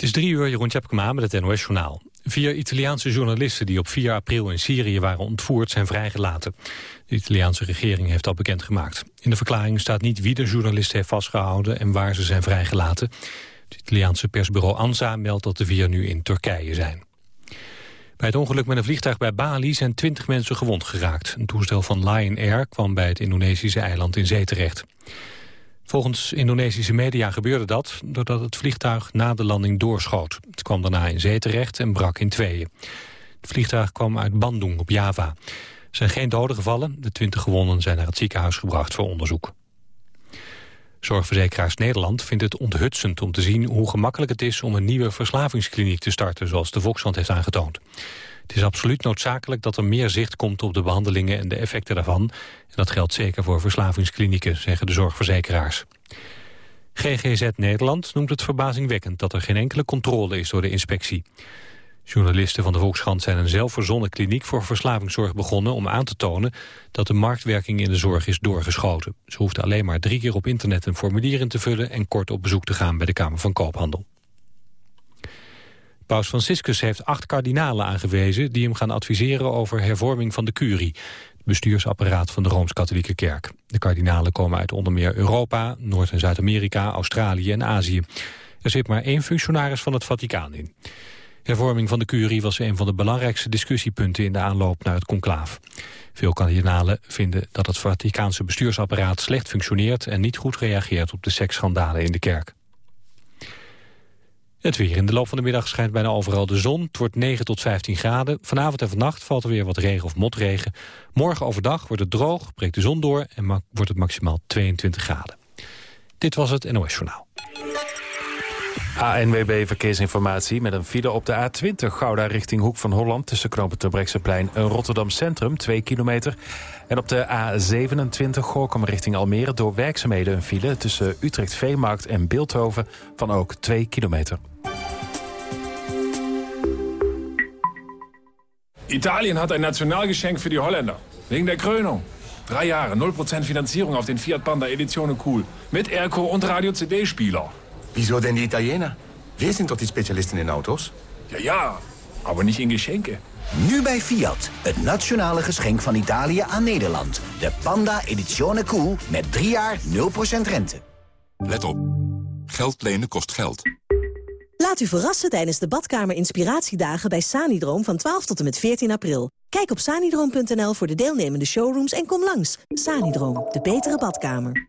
Het is drie uur, Jeroen Tjepkema met het NOS-journaal. Vier Italiaanse journalisten die op 4 april in Syrië waren ontvoerd zijn vrijgelaten. De Italiaanse regering heeft dat bekendgemaakt. In de verklaring staat niet wie de journalisten heeft vastgehouden en waar ze zijn vrijgelaten. Het Italiaanse persbureau ANSA meldt dat de vier nu in Turkije zijn. Bij het ongeluk met een vliegtuig bij Bali zijn 20 mensen gewond geraakt. Een toestel van Lion Air kwam bij het Indonesische eiland in zee terecht. Volgens Indonesische media gebeurde dat doordat het vliegtuig na de landing doorschoot. Het kwam daarna in zee terecht en brak in tweeën. Het vliegtuig kwam uit Bandung op Java. Er zijn geen doden gevallen. De 20 gewonden zijn naar het ziekenhuis gebracht voor onderzoek. Zorgverzekeraars Nederland vindt het onthutsend om te zien hoe gemakkelijk het is om een nieuwe verslavingskliniek te starten, zoals de Volkskrant heeft aangetoond. Het is absoluut noodzakelijk dat er meer zicht komt op de behandelingen en de effecten daarvan. En dat geldt zeker voor verslavingsklinieken, zeggen de zorgverzekeraars. GGZ Nederland noemt het verbazingwekkend dat er geen enkele controle is door de inspectie. Journalisten van de Volkskrant zijn een zelfverzonnen kliniek voor verslavingszorg begonnen om aan te tonen dat de marktwerking in de zorg is doorgeschoten. Ze hoefden alleen maar drie keer op internet een formulier in te vullen en kort op bezoek te gaan bij de Kamer van Koophandel. Paus Franciscus heeft acht kardinalen aangewezen... die hem gaan adviseren over hervorming van de curie... het bestuursapparaat van de Rooms-Katholieke Kerk. De kardinalen komen uit onder meer Europa, Noord- en Zuid-Amerika... Australië en Azië. Er zit maar één functionaris van het Vaticaan in. Hervorming van de curie was een van de belangrijkste discussiepunten... in de aanloop naar het conclaaf. Veel kardinalen vinden dat het Vaticaanse bestuursapparaat slecht functioneert... en niet goed reageert op de seksschandalen in de kerk. Het weer. In de loop van de middag schijnt bijna overal de zon. Het wordt 9 tot 15 graden. Vanavond en vannacht valt er weer wat regen of motregen. Morgen overdag wordt het droog, breekt de zon door... en wordt het maximaal 22 graden. Dit was het NOS Journaal. ANWB Verkeersinformatie met een file op de A20 Gouda richting Hoek van Holland... tussen knopen Terbrechtseplein en Rotterdam Centrum, 2 kilometer. En op de A27 Gorkum richting Almere door werkzaamheden een file... tussen Utrecht Veemarkt en Beeldhoven van ook 2 kilometer. Italien hat ein Nationalgeschenk für die Holländer. Wegen der Krönung. Drei Jahre, 0% Finanzierung auf den Fiat Panda Edizione Cool. Mit Airco und Radio-CD-Spieler. Wieso denn die Italiener? Wir sind doch die Spezialisten in Autos. Ja, ja, aber nicht in Geschenke. Nu bij Fiat, het nationale geschenk van Italië aan Nederland. De Panda Edizione Cool met 3 jaar 0% rente. Let op. Geld lenen kost geld. Laat u verrassen tijdens de badkamer inspiratiedagen bij Sanidroom van 12 tot en met 14 april. Kijk op sanidroom.nl voor de deelnemende showrooms en kom langs. Sanidroom, de betere badkamer.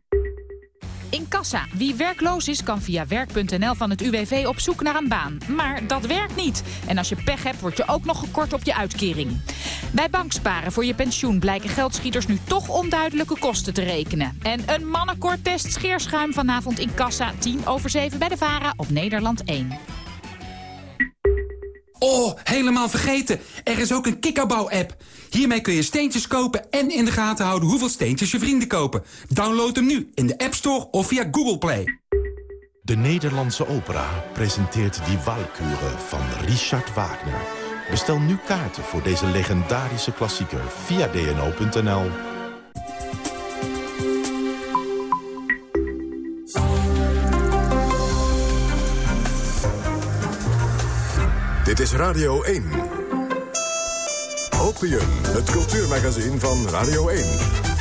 In Kassa. Wie werkloos is, kan via werk.nl van het UWV op zoek naar een baan. Maar dat werkt niet. En als je pech hebt, word je ook nog gekort op je uitkering. Bij banksparen voor je pensioen blijken geldschieters nu toch onduidelijke kosten te rekenen. En een mannenkorttest scheerschuim vanavond in Kassa. 10 over 7 bij de VARA op Nederland 1. Oh, helemaal vergeten. Er is ook een kikkerbouw-app. Hiermee kun je steentjes kopen en in de gaten houden hoeveel steentjes je vrienden kopen. Download hem nu in de App Store of via Google Play. De Nederlandse opera presenteert Die Walküre van Richard Wagner. Bestel nu kaarten voor deze legendarische klassieker via dno.nl. Dit is Radio 1. Opium, het cultuurmagazin van Radio 1.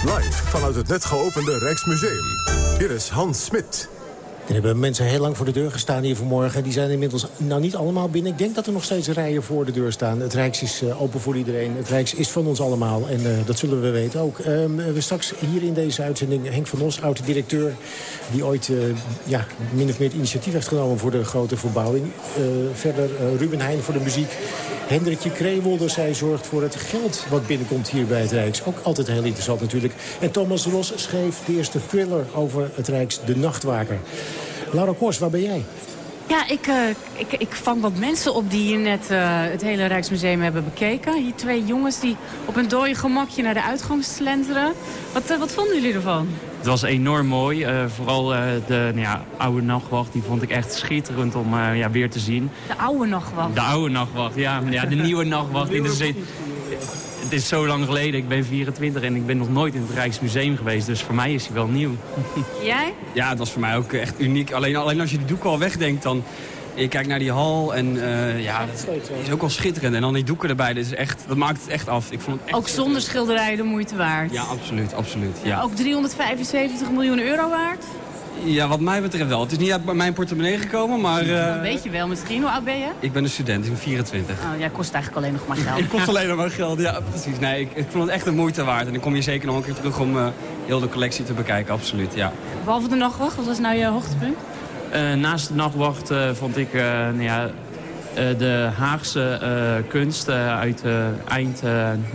Live vanuit het net geopende Rijksmuseum. Hier is Hans Smit. Er hebben mensen heel lang voor de deur gestaan hier vanmorgen. Die zijn inmiddels nou niet allemaal binnen. Ik denk dat er nog steeds rijen voor de deur staan. Het Rijks is uh, open voor iedereen. Het Rijks is van ons allemaal. En uh, dat zullen we weten ook. Um, we straks hier in deze uitzending Henk van Os, oud-directeur... die ooit ja, min of meer het initiatief heeft genomen voor de grote verbouwing. verder Ruben Heijn voor de muziek. Hendrikje Kreewolder, zij zorgt voor het geld wat binnenkomt hier bij het Rijks. Ook altijd heel interessant natuurlijk. En Thomas Ros schreef de eerste thriller over het Rijks, De Nachtwaker. Laura Kors, waar ben jij? Ja, ik, uh, ik, ik vang wat mensen op die hier net uh, het hele Rijksmuseum hebben bekeken. Hier twee jongens die op een dode gemakje naar de uitgang slenteren. Wat, uh, wat vonden jullie ervan? Het was enorm mooi. vooral de nou ja, oude nachtwacht, die vond ik echt schitterend om ja, weer te zien. De oude nachtwacht? De oude nachtwacht, ja. ja de nieuwe nachtwacht. In de zin, het is zo lang geleden. Ik ben 24 en ik ben nog nooit in het Rijksmuseum geweest. Dus voor mij is hij wel nieuw. Jij? Ja, het was voor mij ook echt uniek. Alleen, alleen als je die doeken al wegdenkt, dan... Je kijkt naar die hal en uh, ja, dat is ook wel schitterend. En dan die doeken erbij, dat, is echt, dat maakt het echt af. Ik vond het echt ook zonder schilderijen de moeite waard? Ja, absoluut. absoluut ja. Ook 375 miljoen euro waard? Ja, wat mij betreft wel. Het is niet uit mijn portemonnee gekomen, maar... Uh... Weet je wel misschien. Hoe oud ben je? Ik ben een student, ik ben 24. Oh, jij kost eigenlijk alleen nog maar geld. ik kost alleen nog maar geld, ja, precies. Nee, ik, ik vond het echt een moeite waard. En ik kom hier zeker nog een keer terug om uh, heel de collectie te bekijken, absoluut, ja. Behalve de nachtwacht, wat was nou je hoogtepunt? Uh, naast de nachtwacht vond ik, nou ja... de Haagse kunst uit eind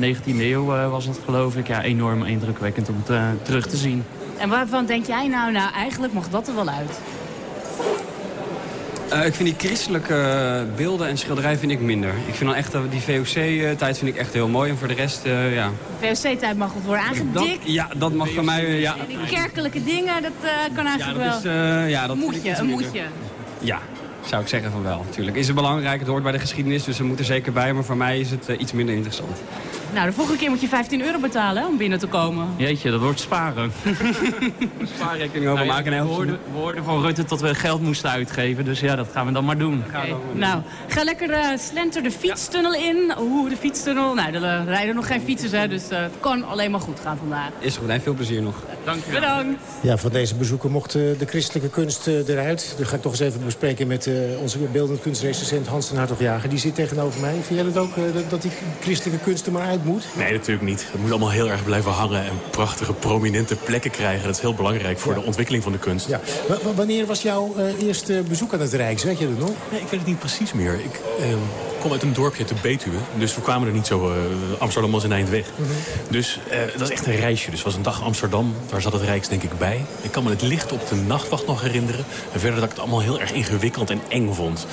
19e eeuw was het geloof ik. Ja, enorm indrukwekkend om terug te zien. En waarvan denk jij nou, nou eigenlijk mag dat er wel uit? Uh, ik vind die christelijke beelden en schilderijen vind ik minder. Ik vind dan echt die VOC-tijd vind ik echt heel mooi. En voor de rest, uh, ja. VOC-tijd mag worden aangedikt. ja, dat mag van mij, ja. Die kerkelijke dingen, dat kan eigenlijk ja, dat wel. Is, ja, dat moet je, een moetje. Ja, zou ik zeggen van wel, natuurlijk. Is het belangrijk, het hoort bij de geschiedenis, dus we moeten er zeker bij. Maar voor mij is het iets minder interessant. Nou, de volgende keer moet je 15 euro betalen om binnen te komen. Jeetje, dat wordt sparen. Spaarrekening overmaken. Nou, ja, we, hoorden, we hoorden van Rutte dat we geld moesten uitgeven. Dus ja, dat gaan we dan maar doen. Okay. Nou, ga lekker uh, slenter de fietstunnel in. Oeh, de fietstunnel. Nou, er rijden nog geen fietsers, hè, dus uh, het kan alleen maar goed gaan vandaag. Is goed, en veel plezier nog. Dank je Bedankt. Ja, van deze bezoeken mocht uh, de christelijke kunst eruit. Dat ga ik toch eens even bespreken met onze beeldend kunstrecensent Hans den Hartog-Jager. Die zit tegenover mij. Vind jij dat ook, dat die christelijke kunst er maar uit moet? Nee, natuurlijk niet. Het moet allemaal heel erg blijven hangen en prachtige, prominente plekken krijgen. Dat is heel belangrijk voor de ontwikkeling van de kunst. Ja. wanneer was jouw uh, eerste bezoek aan het Rijks? Weet je dat nog? Nee, ik weet het niet precies meer. Ik uh, kom uit een dorpje te Betuwe. Dus we kwamen er niet zo... Uh, Amsterdam was een eind weg. Mm Dus uh, dat is echt een reisje. Dus het was een dag Amsterdam. Daar zat het Rijks denk ik bij. Ik kan me het licht op de nachtwacht nog herinneren. En verder dat ik het allemaal heel erg ingewikkeld en eng vond.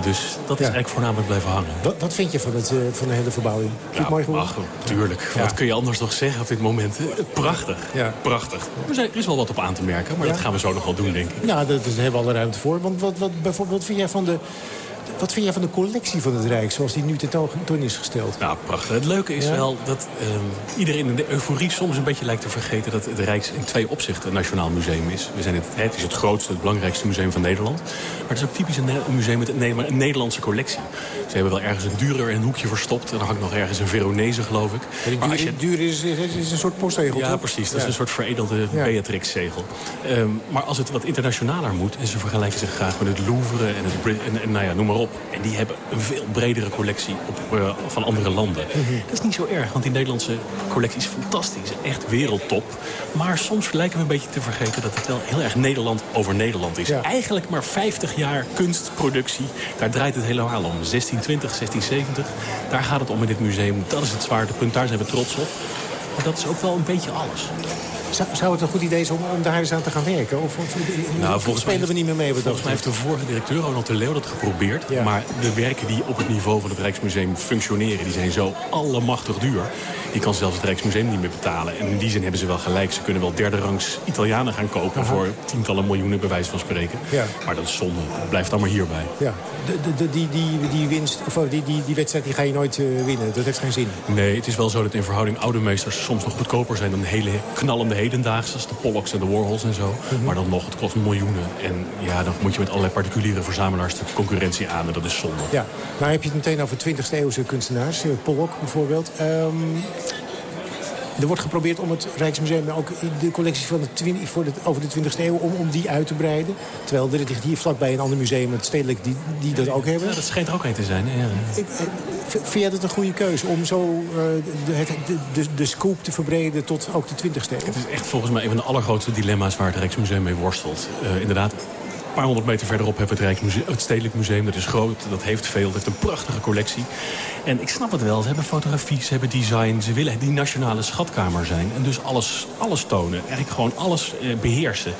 Dus dat is eigenlijk voornamelijk blijven hangen. Wat, wat vind je van, het, van de hele verbouwing? Je het mooi geworden? Tuurlijk. Wat kun je anders nog zeggen op dit moment? Prachtig. Ja. Prachtig. Er is wel wat op aan te merken, maar dat gaan we zo nog wel doen, denk ik. Ja, daar hebben we alle ruimte voor. Want wat, wat, bijvoorbeeld vind jij van de wat vind jij van de collectie van het Rijk, zoals die nu tentoon is gesteld? Nou, prachtig. Het leuke is wel dat um, iedereen in de euforie soms een beetje lijkt te vergeten... dat het Rijks in twee opzichten een nationaal museum is. We zijn het, het is het grootste, het belangrijkste museum van Nederland. Maar het is ook typisch een, museum met een, een, Nederlandse collectie. Ze hebben wel ergens een duurder in een hoekje verstopt. En dan hangt nog ergens een Veronese, geloof ik. maar als je... Duur is, is, een soort postzegel, Ja, precies. Dat is een soort veredelde Beatrix-zegel. Um, maar als het wat internationaler moet... en ze vergelijken zich graag met het Louvre en, het, en, en nou ja, noem maar op... en die hebben een veel bredere collectie op, uh, van andere landen. Mhm. Dat is niet zo erg, want die Nederlandse collectie is fantastisch. Echt wereldtop. Maar soms lijken we een beetje te vergeten dat het wel heel erg Nederland over Nederland is. Eigenlijk maar 50 jaar kunstproductie. Daar draait het helemaal om. 1620, 1670. Daar gaat het om in dit museum. Dat is het zwaartepunt. Daar zijn we trots op. Maar dat is ook wel een beetje alles. Zou, het een goed idee zijn om, daar eens aan te gaan werken? Of, of, nou, volgens spelen mij, we niet meer mee? Volgens mij heeft de vorige directeur, Ronald de Leeuw, dat geprobeerd. Maar de werken die op het niveau van het Rijksmuseum functioneren... die zijn zo allemachtig duur. Die kan zelfs het Rijksmuseum niet meer betalen. En in die zin hebben ze wel gelijk. Ze kunnen wel derde rangs Italianen gaan kopen... voor tientallen miljoenen, bij wijze van spreken. Ja. Maar dat is zonde. Blijf dan maar hierbij. Ja. De, de, die, die, die, winst, of die, die, die wedstrijd die ga je nooit uh, winnen. Dat heeft geen zin. Nee, het is wel zo dat in verhouding oude meesters... soms nog goedkoper zijn dan hele knallende hedendaagse. De Pollocks en de Warhols en zo. Mhm. Maar dan nog, het kost miljoenen. En ja, dan moet je met allerlei particuliere verzamelaars... de concurrentie aan en dat is zonde. Ja, nou heb je het meteen over 20e eeuwse kunstenaars. Eh, Pollock bijvoorbeeld. Um, er wordt geprobeerd om het Rijksmuseum ook de collectie van de voor de, over de 20e eeuw om, om die uit te breiden. Terwijl er ligt hier vlakbij een ander museum, het Stedelijk, die, die dat ook hebben. Ja, dat schijnt er ook een te zijn. Ja. Ik, eh, vind jij dat een goede keuze om zo uh, de, de, de, de, scope te verbreden tot ook de 20e eeuw? Het is echt volgens mij een van de allergrootste dilemma's waar het Rijksmuseum mee worstelt. Uh, inderdaad, paar honderd meter verderop hebben we het, Rijksmuseum, het Stedelijk Museum. Dat is groot, dat heeft veel, dat heeft een prachtige collectie. En ik snap het wel, ze hebben fotografie, ze hebben design. Ze willen die nationale schatkamer zijn. En dus alles, alles tonen, eigenlijk gewoon alles eh, beheersen.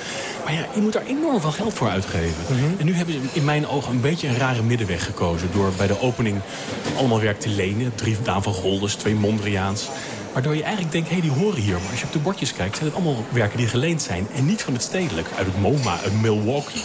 Maar ja, je moet daar enorm veel geld voor uitgeven. Mhm. En nu hebben ze in mijn ogen een beetje een rare middenweg gekozen... door bij de opening allemaal werk te lenen. Drie Daan van Golders, twee Mondriaans. Waardoor je eigenlijk denkt, hé, hey, die horen hier. Maar als je op de bordjes kijkt, zijn het allemaal werken die geleend zijn. En niet van het stedelijk, uit het MoMA, uit Milwaukee.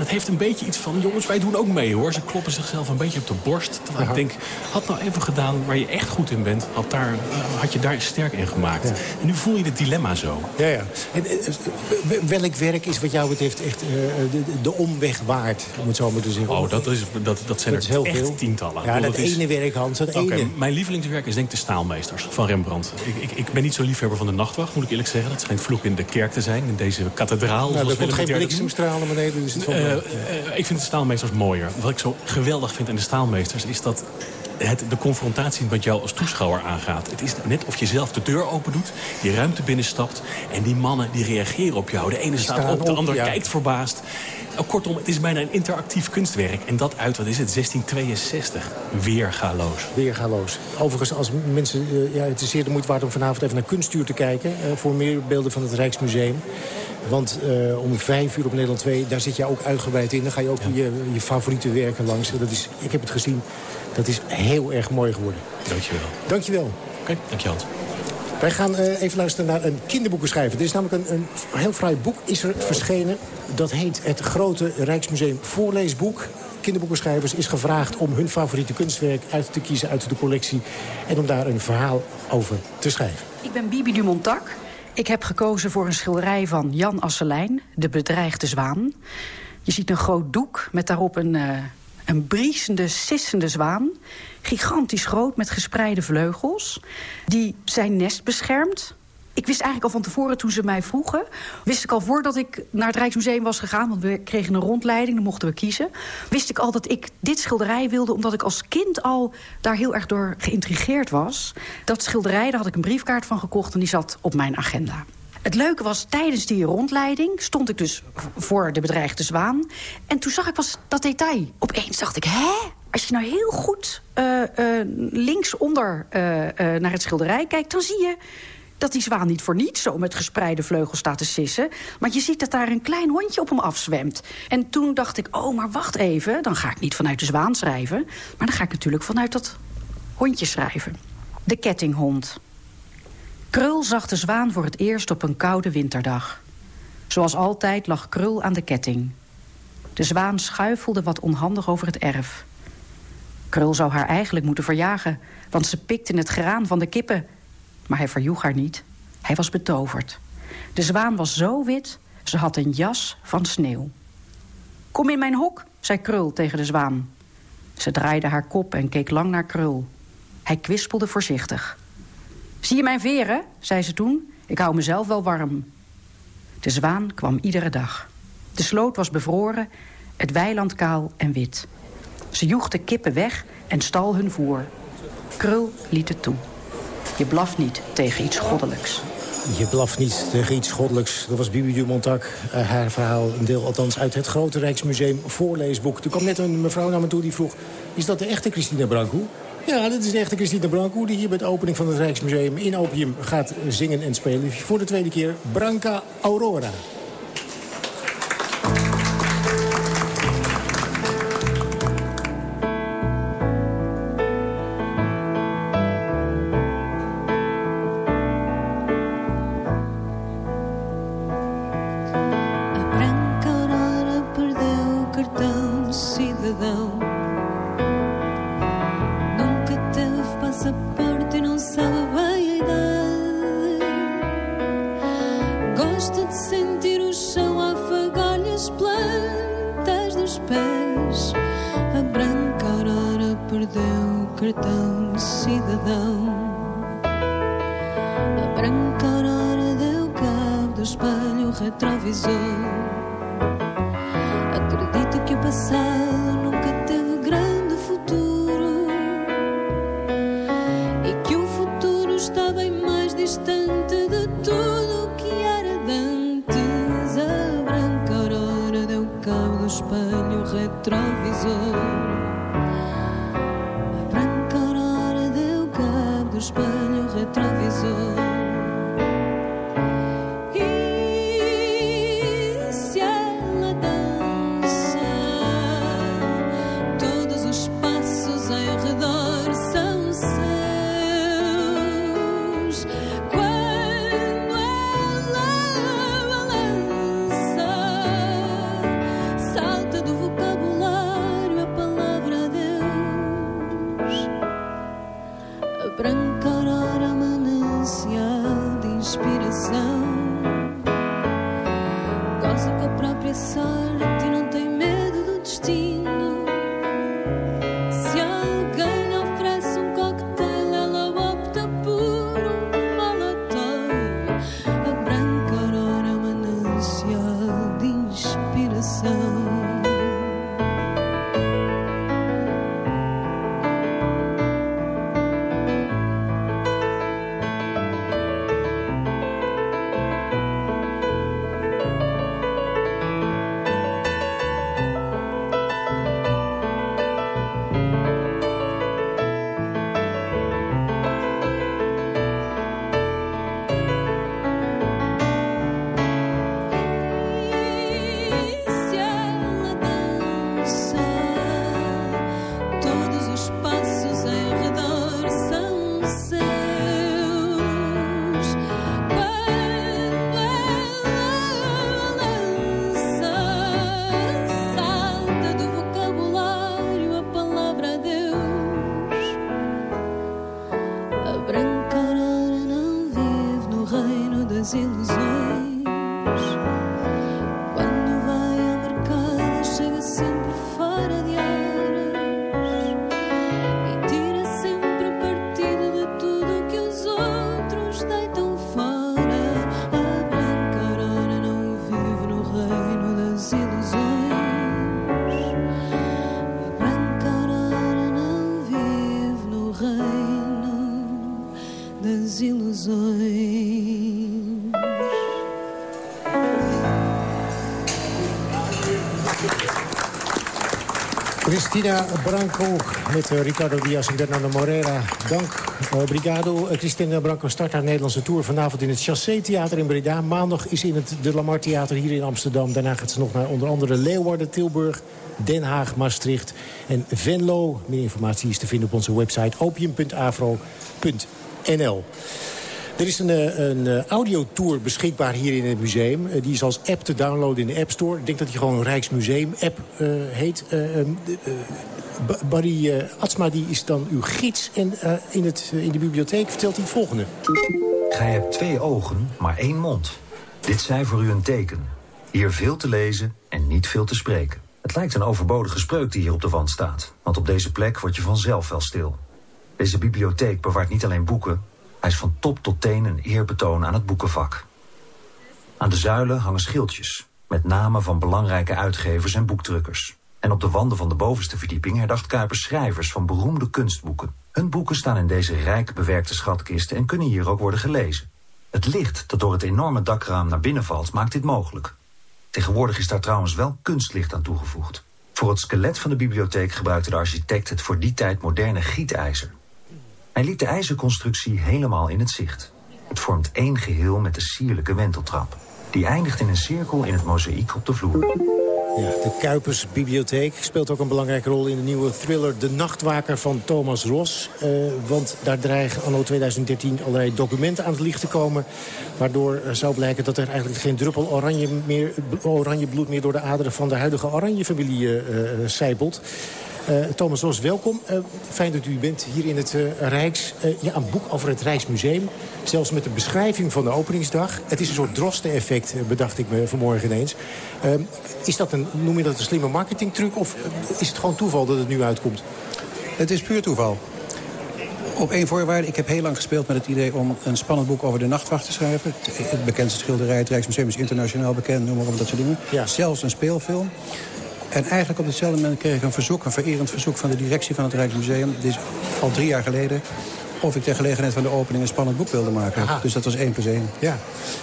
Dat heeft een beetje iets van, jongens, wij doen ook mee hoor. Ze kloppen zichzelf een beetje op de borst. Terwijl ik denk, had nou even gedaan waar je echt goed in bent. Had, daar, eh, had je daar sterk in gemaakt. En nu voel je het dilemma zo. Ja, ja. En, eh, eh, welk werk is wat jou betreft echt de, de omweg waard, om het zo maar te zeggen? Oh, dat, is, dat, dat zijn Dat is er heel echt veel. tientallen. Ja, dat is- ene werk, Hans, dat ene. mijn lievelingswerk is denk ik de Staalmeesters van Rembrandt. Ik, ik, ik ben niet zo liefhebber van de nachtwacht, moet ik eerlijk zeggen. Dat schijnt vloek in de kerk te zijn, in deze kathedraal. Nou, er komt geen dat bliksemstralen beneden, dus het valt Eh, eh, ik vind de staalmeesters mooier. Wat ik zo geweldig vind aan de staalmeesters is dat het de confrontatie met jou als toeschouwer aangaat. Het is net of je zelf de deur open doet, die ruimte binnenstapt... en die mannen die reageren op jou. De ene staat op, de ander ja. kijkt verbaasd. Nou, kortom, het is bijna een interactief kunstwerk. En dat uit, wat is het, 1662. Weergaloos. Weergaloos. Overigens, als mensen, eh, ja, het is zeer de moeite waard om vanavond even naar Kunstuur te kijken... eh, voor meer beelden van het Rijksmuseum. Want eh, om vijf uur op Nederland 2, daar zit je ook uitgebreid in. Dan ga je ook je, je favoriete werken langs. Dat is, ik heb het gezien, dat is heel erg mooi geworden. Dankjewel. Dankjewel. Oké, dankjewel. Wij gaan eh, even luisteren naar een kinderboekenschrijver. Er is namelijk een, een heel fraai boek is er verschenen. Dat heet het Grote Rijksmuseum Voorleesboek. Kinderboekenschrijvers is gevraagd om hun favoriete kunstwerk uit te kiezen uit de collectie. En om daar een verhaal over te schrijven. Ik ben Bibi Dumontac. Ik heb gekozen voor een schilderij van Jan Asselijn, De Bedreigde Zwaan. Je ziet een groot doek met daarop een, eh, een briesende, sissende zwaan. Gigantisch groot met gespreide vleugels. Die zijn nest beschermt. Ik wist eigenlijk al van tevoren toen ze mij vroegen... wist ik al voordat ik naar het Rijksmuseum was gegaan... want we kregen een rondleiding, dan mochten we kiezen... wist ik al dat ik dit schilderij wilde... omdat ik als kind al daar heel erg door geïntrigeerd was. Dat schilderij, daar had ik een briefkaart van gekocht... en die zat op mijn agenda. Het leuke was, tijdens die rondleiding stond ik dus voor de bedreigde zwaan. En toen zag ik pas dat detail. Opeens dacht ik, hè? Als je nou heel goed eh, eh, linksonder eh, eh, naar het schilderij kijkt... dan zie je dat die zwaan niet voor niets zo met gespreide vleugels staat te sissen. Maar je ziet dat daar een klein hondje op hem afzwemt. En toen dacht ik, oh, maar wacht even. Dan ga ik niet vanuit de zwaan schrijven. Maar dan ga ik natuurlijk vanuit dat hondje schrijven. De kettinghond. Krul zag de zwaan voor het eerst op een koude winterdag. Zoals altijd lag Krul aan de ketting. De zwaan schuifelde wat onhandig over het erf. Krul zou haar eigenlijk moeten verjagen... want ze pikte het graan van de kippen. Maar hij verjoeg haar niet. Hij was betoverd. De zwaan was zo wit, ze had een jas van sneeuw. Kom in mijn hok, zei Krul tegen de zwaan. Ze draaide haar kop en keek lang naar Krul. Hij kwispelde voorzichtig. Zie je mijn veren? zei ze toen. Ik hou mezelf wel warm. De zwaan kwam iedere dag. De sloot was bevroren, het weiland kaal en wit. Ze joeg de kippen weg en stal hun voer. Krul liet het toe. Je blaft niet tegen iets goddelijks. Je blaft niet tegen iets goddelijks. Dat was Bibi Dumontac. Uh, haar verhaal, een deel althans uit het Grote Rijksmuseum voorleesboek. Er kwam net een mevrouw naar me toe die vroeg... is dat de echte Christina Branco? Ja, dit is de echte Christina Branco... die hier bij de opening van het Rijksmuseum in Opium gaat zingen en spelen. Voor de tweede keer Branca Aurora. Cristina Branco met eh, Ricardo Diaz en Bernardo Morera. Dank, eh, Brigado. Eh, Cristina Branco start haar Nederlandse tour vanavond in het Chassé Theater in Breda. Maandag is in het De Lamar Theater hier in Amsterdam. Daarna gaat ze nog naar onder andere Leeuwarden, Tilburg, Den Haag, Maastricht en Venlo. Meer informatie is te vinden op onze website opium.afro.nl. Er is een, eh, een eh, audiotour beschikbaar hier in het museum. Eh, Die is als app te downloaden in de App Store. Ik denk dat die gewoon Rijksmuseum-app heet. Barry Atsma die is dan uw gids. En in, het, in de bibliotheek vertelt hij het volgende. Gij hebt twee ogen, maar één mond. Dit zij voor u een teken. Hier veel te lezen en niet veel te spreken. Het lijkt een overbodige spreuk die hier op de wand staat. Want op deze plek word je vanzelf wel stil. Deze bibliotheek bewaart niet alleen boeken. Hij is van top tot teen een eerbetoon aan het boekenvak. Aan de zuilen hangen schildjes. Met namen van belangrijke uitgevers en boekdrukkers. En op de wanden van de bovenste verdieping herdacht Kuipers schrijvers van beroemde kunstboeken. Hun boeken staan in deze rijk bewerkte schatkisten en kunnen hier ook worden gelezen. Het licht dat door het enorme dakraam naar binnen valt maakt dit mogelijk. Tegenwoordig is daar trouwens wel kunstlicht aan toegevoegd. Voor het skelet van de bibliotheek gebruikte de architect het voor die tijd moderne gietijzer. Hij liet de ijzerconstructie helemaal in het zicht. Het vormt één geheel met de sierlijke wenteltrap. Die eindigt in een cirkel in het mozaïek op de vloer. Ja, de Kuipers Bibliotheek speelt ook een belangrijke rol in de nieuwe thriller De Nachtwaker van Thomas Ros. Eh, want daar dreigen anno 2013 allerlei documenten aan het licht te komen. Waardoor eh, zou blijken dat er eigenlijk geen druppel oranje, meer, oranje bloed meer door de aderen van de huidige Oranje-familie eh, sijpelt. Eh, Thomas Ros, welkom. Eh, fijn dat u bent hier in het eh, Rijks. Ja, een boek over het Rijksmuseum. Zelfs met de beschrijving van de openingsdag. Het is een soort drosten-effect, bedacht ik me vanmorgen ineens. Is dat een, noem je dat een slimme marketingtruc? Of is het gewoon toeval dat het nu uitkomt? Het is puur toeval. Op één voorwaarde. Ik heb heel lang gespeeld met het idee om een spannend boek over de nachtwacht te schrijven. Het, bekendste schilderij, het Rijksmuseum is internationaal bekend, noem maar op, dat soort dingen. Zelfs een speelfilm. En eigenlijk op hetzelfde moment kreeg ik een verzoek, een vererend verzoek van de directie van het Rijksmuseum. Dit is al drie jaar geleden. of ik ter gelegenheid van de opening een spannend boek wilde maken. Aha. Dus dat was één plus één. Ja.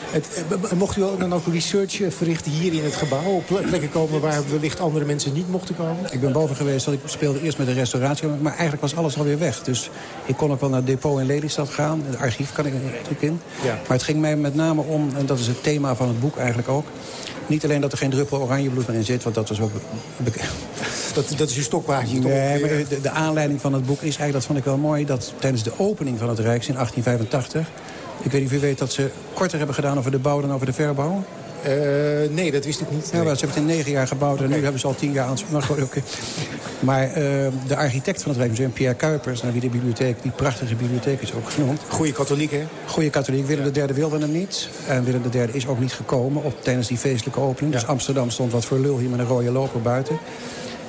Het, eh, mocht u dan ook research eh, verrichten hier in het gebouw? Op ple- plekken komen waar wellicht andere mensen niet mochten komen? Ik ben boven geweest, want ik speelde eerst met de restauratie. Maar eigenlijk was alles alweer weg. Dus ik kon ook wel naar het depot in Lelystad gaan. Het archief kan ik er natuurlijk in. Ja. Maar het ging mij met name om, en dat is het thema van het boek eigenlijk ook... niet alleen dat er geen druppel oranje bloed meer in zit, want dat was ook. Dat, dat is uw stokpaardje toch? Nee, maar de, de aanleiding van het boek is eigenlijk, dat vond ik wel mooi... dat tijdens de opening van het Rijks in 1885... ik weet niet of u weet dat ze korter hebben gedaan over de bouw dan over de verbouw. Eh, nee, dat wist ik niet. Ja, wel, ze hebben het in negen jaar gebouwd en nu hebben ze al tien jaar aan het... Maar, goed, maar eh, de architect van het Rijksmuseum, Pierre Kuipers... naar wie de bibliotheek, die prachtige bibliotheek is ook genoemd. Goeie katholiek, hè? Goeie katholiek. Willem III wilde hem niet. En Willem III is ook niet gekomen op, tijdens die feestelijke opening. Dus Amsterdam stond wat voor lul hier met een rode loper buiten.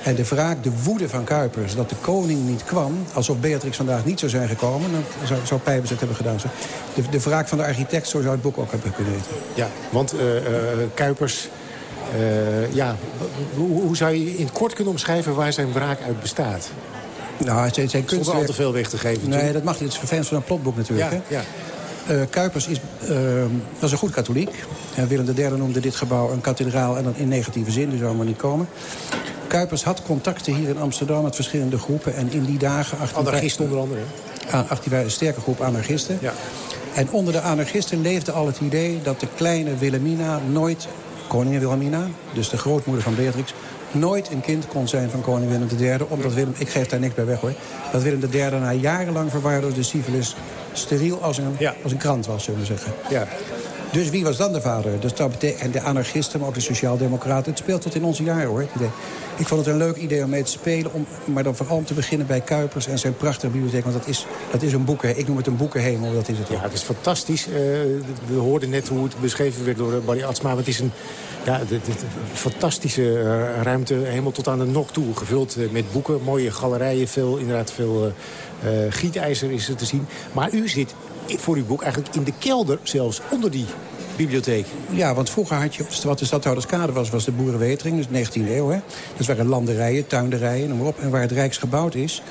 En de wraak, de woede van Kuipers, dat de koning niet kwam... alsof Beatrix vandaag niet zou zijn gekomen... dan zou, zou Pijpers het hebben gedaan. De, de wraak van de architect, zo zou het boek ook hebben kunnen heten. Ja, want eh, eh, Kuipers... eh, ja, hoe, hoe zou je in het kort kunnen omschrijven waar zijn wraak uit bestaat? Nou, zijn, zijn Zonder al te veel weg te geven. Nee, dat mag niet. Het is vervelend van een plotboek natuurlijk. Ja, hè? ja. Kuipers is, was een goed katholiek. En Willem III noemde dit gebouw een kathedraal en dan in negatieve zin, dus zou maar niet komen. Kuipers had contacten hier in Amsterdam met verschillende groepen. En in die dagen... 18... Anarchisten onder andere. Aan 18, een sterke groep anarchisten. Ja. En onder de anarchisten leefde al het idee dat de kleine Wilhelmina nooit... koningin Wilhelmina, dus de grootmoeder van Beatrix... nooit een kind kon zijn van koning Willem III. Omdat Willem, ik geef daar niks bij weg hoor. Dat Willem III na jarenlang verwaarloosde syfilis... steriel als een, als een krant was, zullen we zeggen. Ja. Dus wie was dan de vader? Dus dat betekent, en de anarchisten, maar ook de sociaaldemocraten. Het speelt tot in onze jaren, hoor. Ik vond het een leuk idee om mee te spelen. Om, maar dan vooral om te beginnen bij Kuipers en zijn prachtige bibliotheek. Want dat is, dat is een boeken... Ik noem het een boekenhemel, dat is het Ja, het is fantastisch. Eh, we hoorden net hoe het beschreven werd door eh, Barry Atsma. Maar het is een ja, de, de- de fantastische eh, ruimte, helemaal tot aan de nok toe. Gevuld met boeken, mooie galerijen, veel, inderdaad veel eh, gietijzer is er te zien. Maar u zit voor uw boek eigenlijk in de kelder zelfs, onder die bibliotheek. Ja, want vroeger had je, wat de stadhouderskade was, was de boerenwetering, dus 19e eeuw. Hè? Dat waren landerijen, tuinderijen, noem maar op. En waar het Rijks gebouwd is,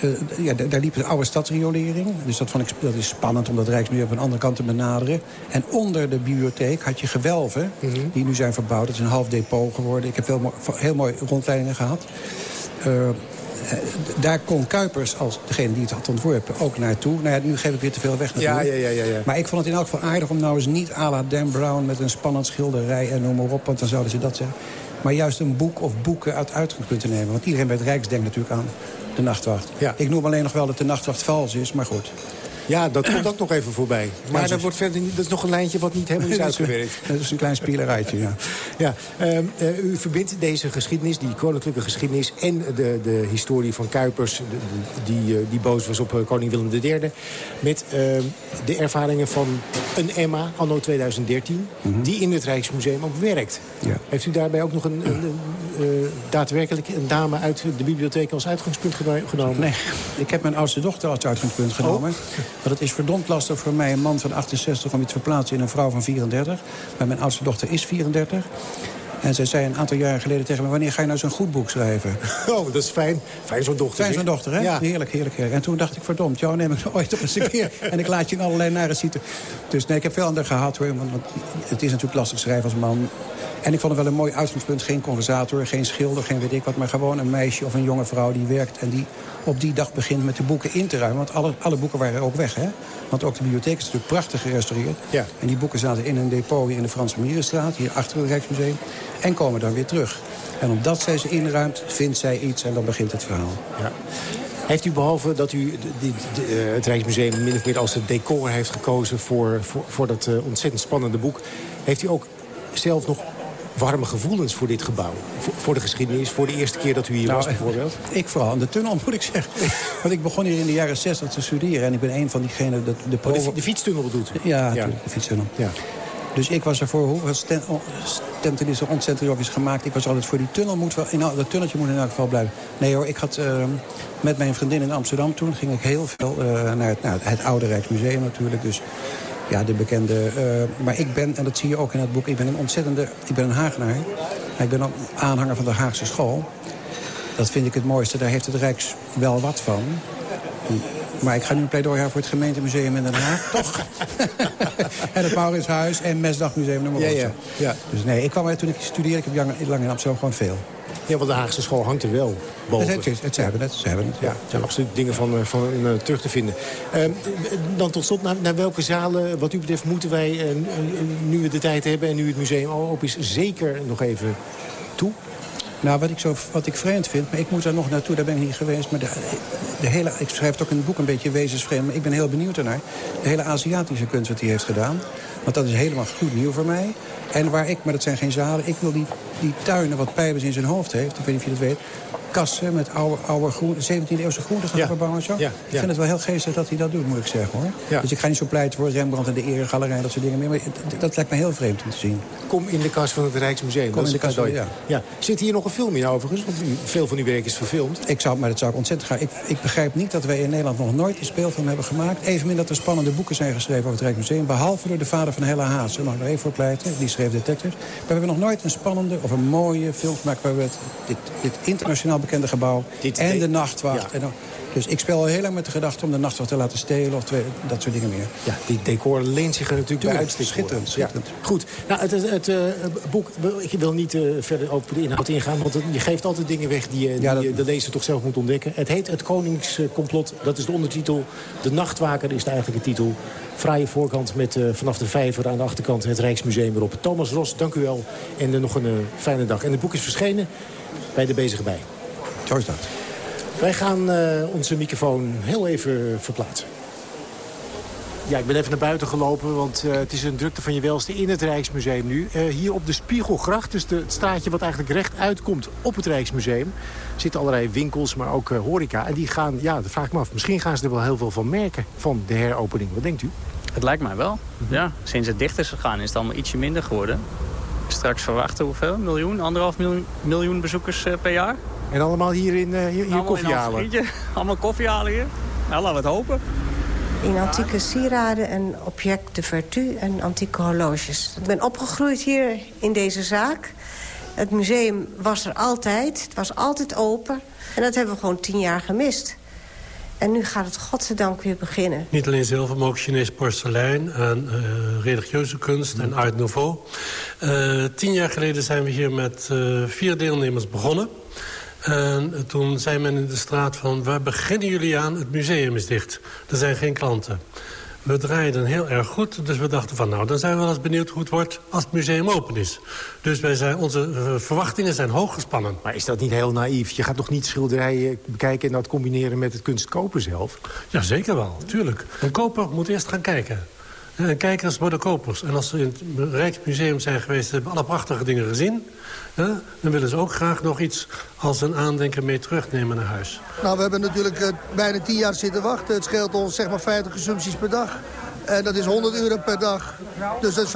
eh, ja, daar liep een oude stadsriolering. Dus dat vond ik dat is spannend om dat Rijksmuseum op een andere kant te benaderen. En onder de bibliotheek had je gewelven, die nu zijn verbouwd. Het is een half depot geworden. Ik heb heel, mooi, heel mooi rondleidingen gehad. Eh, eh, daar kon Kuipers, als degene die het had ontworpen, ook naartoe. Nou ja, nu geef ik weer te veel weg Ja, natuurlijk. ja, ja, ja, ja. Maar ik vond het in elk geval aardig om nou eens niet à la Dan Brown... met een spannend schilderij en noem maar op, want dan zouden ze dat zeggen. Maar juist een boek of boeken uit uitgangspunt te nemen. Want iedereen bij het Rijks denkt natuurlijk aan de nachtwacht. Ik noem alleen nog wel dat de nachtwacht vals is, maar goed. Ja, dat komt ook nog even voorbij. Maar Ja, dat, wordt verder niet, dat is nog een lijntje wat niet helemaal is uitgewerkt. Dat is een klein spielerijtje, ja. Ja, ehm, eh, u verbindt deze geschiedenis, die koninklijke geschiedenis... en de, de historie van Kuipers, de- de- die, eh, die boos was op eh, koning Willem III... met ehm, de ervaringen van een Emma, anno 2013... die in het Rijksmuseum ook werkt. Mhm. Ja. Heeft u daarbij ook nog een, een, een, daadwerkelijk een dame uit de bibliotheek als uitgangspunt geno- genomen? Nee, ik heb mijn oudste dochter als uitgangspunt genomen. Want het is verdomd lastig voor mij, een man van 68... om je te verplaatsen in een vrouw van 34. Maar mijn oudste dochter is 34. En zij zei een aantal jaren geleden tegen me... wanneer ga je nou zo'n goed boek schrijven? Oh, dat is fijn. Fijn zo'n dochter. Fijn zo'n dochter, hè? Ja. Heerlijk, heerlijk, heerlijk. En toen dacht ik, verdomd, jou neem ik ooit op eens een keer. en ik laat je in allerlei nare zitten. Dus nee, ik heb veel aan haar gehad, hoor. Want, want het is natuurlijk lastig schrijven als man. En ik vond het wel een mooi uitgangspunt. Geen conversator, geen schilder, geen weet ik wat. Maar gewoon een meisje of een jonge vrouw die werkt... en die op die dag begint met de boeken in te ruimen. Want alle, alle boeken waren ook weg, hè? Want ook de bibliotheek is natuurlijk prachtig gerestaureerd. Ja. En die boeken zaten in een depot hier in de Frans Mierenstraat... hier achter het Rijksmuseum. En komen dan weer terug. En omdat zij ze inruimt, vindt zij iets en dan begint het verhaal. Ja. Heeft u behalve dat u eh, het Rijksmuseum min of meer als het decor heeft gekozen voor, voor, voor dat eh, ontzettend spannende boek, heeft u ook zelf nog warme gevoelens voor dit gebouw? Voor, de geschiedenis, voor de eerste keer dat u hier Nou, was bijvoorbeeld? Ik vooral aan de tunnel, moet ik zeggen. Want ik begon hier in de jaren 60 te studeren. En ik ben een van diegenen... Dat, de, Oh, de, fietstunnel bedoelt u? Ja, de fietstunnel. Ja. Dus ik was ervoor, hoeveel oh, stemtenissen ontzettend ook is gemaakt. Ik was altijd voor die tunnel, moet wel, dat tunneltje moet in elk geval blijven. Nee hoor, ik had eh, met mijn vriendin in Amsterdam toen... ging ik heel veel eh, naar het, naar het Oude Rijksmuseum natuurlijk. Dus ja, de bekende... eh, maar ik ben, en dat zie je ook in het boek... ik ben een ontzettende... ik ben een Hagenaar. Ik ben ook aanhanger van de Haagse school. Dat vind ik het mooiste. Daar heeft het Rijks wel wat van. Maar ik ga nu een pleidooi houden voor het gemeentemuseum in Den Haag, toch? en het Mauritshuis en Mesdagmuseum, noem maar Ja, ja, ja. Dus nee, ik kwam er toen ik studeerde, ik heb lang in Amsterdam gewoon veel. Ja, want de Haagse school hangt er wel boven. Het, het, het, ze hebben het, ze hebben het. Ja, er zijn absoluut dingen van, eh, van eh, terug te vinden. Ehm, dan tot slot, naar, naar welke zalen, wat u betreft, moeten wij, eh, nu we de tijd hebben... en nu het museum al open is, zeker nog even toe? Nou, wat ik, zo, wat ik vreemd vind, maar ik moet daar nog naartoe, daar ben ik niet geweest. Maar de, de hele, ik schrijf het ook in het boek een beetje wezensvreemd, maar ik ben heel benieuwd ernaar. De hele Aziatische kunst wat hij heeft gedaan. Want dat is helemaal goed nieuw voor mij. En waar ik, maar dat zijn geen zalen, ik wil die, die tuinen wat Pijbers in zijn hoofd heeft, ik weet niet of je dat weet, kassen met oude, oude groen, 17e eeuwse groenten gaan Ja. verbouwen en zo. Ja, Ik vind het wel heel geestig dat hij dat doet, moet ik zeggen hoor. Dus ik ga niet zo pleiten voor Rembrandt en de Eregalerij en dat soort dingen meer. Maar dat lijkt me heel vreemd om te zien. Kom in de kas van het Rijksmuseum. Kom dat in de een kas, cadeau. ja. ja. Zit hier nog een film in overigens? Want veel van uw werk is verfilmd. Ik zou, maar dat zou ik ontzettend graag. Ik, ik begrijp niet dat wij in Nederland nog nooit een speelfilm hebben gemaakt. Evenmin dat er spannende boeken zijn geschreven over het Rijksmuseum. Behalve door de vader van Hella Haas. Daar mag ik nog even voor pleiten. Die schreef detectives. Maar we hebben nog nooit een spannende of een mooie film gemaakt... waar we het, dit, dit internationaal bekende gebouw en de nachtwacht... ja. En dus ik speel al heel lang met de gedachte om de nachtwacht te laten stelen... of twee, dat soort dingen meer. Ja, die decor leent zich er natuurlijk bij Tuurlijk, uitstek voor. schitterend, schitterend. Ja. Goed, nou, het, het, het, eh, boek, ik wil niet eh, verder op de inhoud ingaan... want het- je geeft altijd dingen weg die, eh, die Ja, dat- de lezer toch zelf moet ontdekken. Het heet Het Koningscomplot, dat is de ondertitel. De Nachtwaker is de eigenlijke titel. Fraaie voorkant met vanaf de vijver aan de achterkant het Rijksmuseum erop. Thomas Ros, dank u wel en nog een fijne dag. En het boek is verschenen bij de Bezige Bij. Zo is dat. Wij gaan eh, onze microfoon heel even verplaatsen. Ja, ik ben even naar buiten gelopen, want eh, het is een drukte van je welste in het Rijksmuseum nu. Eh, hier op de Spiegelgracht, dus de, het straatje wat eigenlijk recht uitkomt op het Rijksmuseum... zitten allerlei winkels, maar ook horeca. En die gaan, ja, dat vraag ik me af, misschien gaan ze er wel heel veel van merken van de heropening. Wat denkt u? Het lijkt mij wel. Ja, sinds het dicht is gegaan is het allemaal ietsje minder geworden. Straks verwachten hoeveel? Een miljoen, anderhalf miljoen, miljoen bezoekers eh, per jaar? En allemaal hier, in, eh, hier, hier Allemaal koffie in halen. Amsterdam. Allemaal koffie halen hier. Nou, laten we het hopen. In antieke sieraden en object de vertu en antieke horloges. Ik ben opgegroeid hier in deze zaak. Het museum was er altijd. Het was altijd open. En dat hebben we gewoon tien jaar gemist. En nu gaat het godzijdank weer beginnen. Niet alleen zilver, maar ook Chinees porselein en eh, religieuze kunst en Art Nouveau. Eh, tien jaar geleden zijn we hier met eh, vier deelnemers begonnen. En toen zei men in de straat van, waar beginnen jullie aan? Het museum is dicht. Er zijn geen klanten. We draaiden heel erg goed, dus we dachten van... nou, dan zijn we wel eens benieuwd hoe het wordt als het museum open is. Dus wij zijn, onze eh, verwachtingen zijn hoog gespannen. Maar is dat niet heel naïef? Je gaat toch niet schilderijen bekijken en dat combineren met het kunstkopen zelf? Ja, zeker wel, tuurlijk. Een koper moet eerst gaan kijken. En kijkers worden kopers. En als ze in het Rijksmuseum zijn geweest... hebben alle prachtige dingen gezien... hè, dan willen ze ook graag nog iets als een aandenken mee terugnemen naar huis. Nou, we hebben natuurlijk eh, bijna 10 jaar zitten wachten. Het scheelt ons zeg maar 50 consumpties per dag. En dat is 100 euro per dag. Dus dat is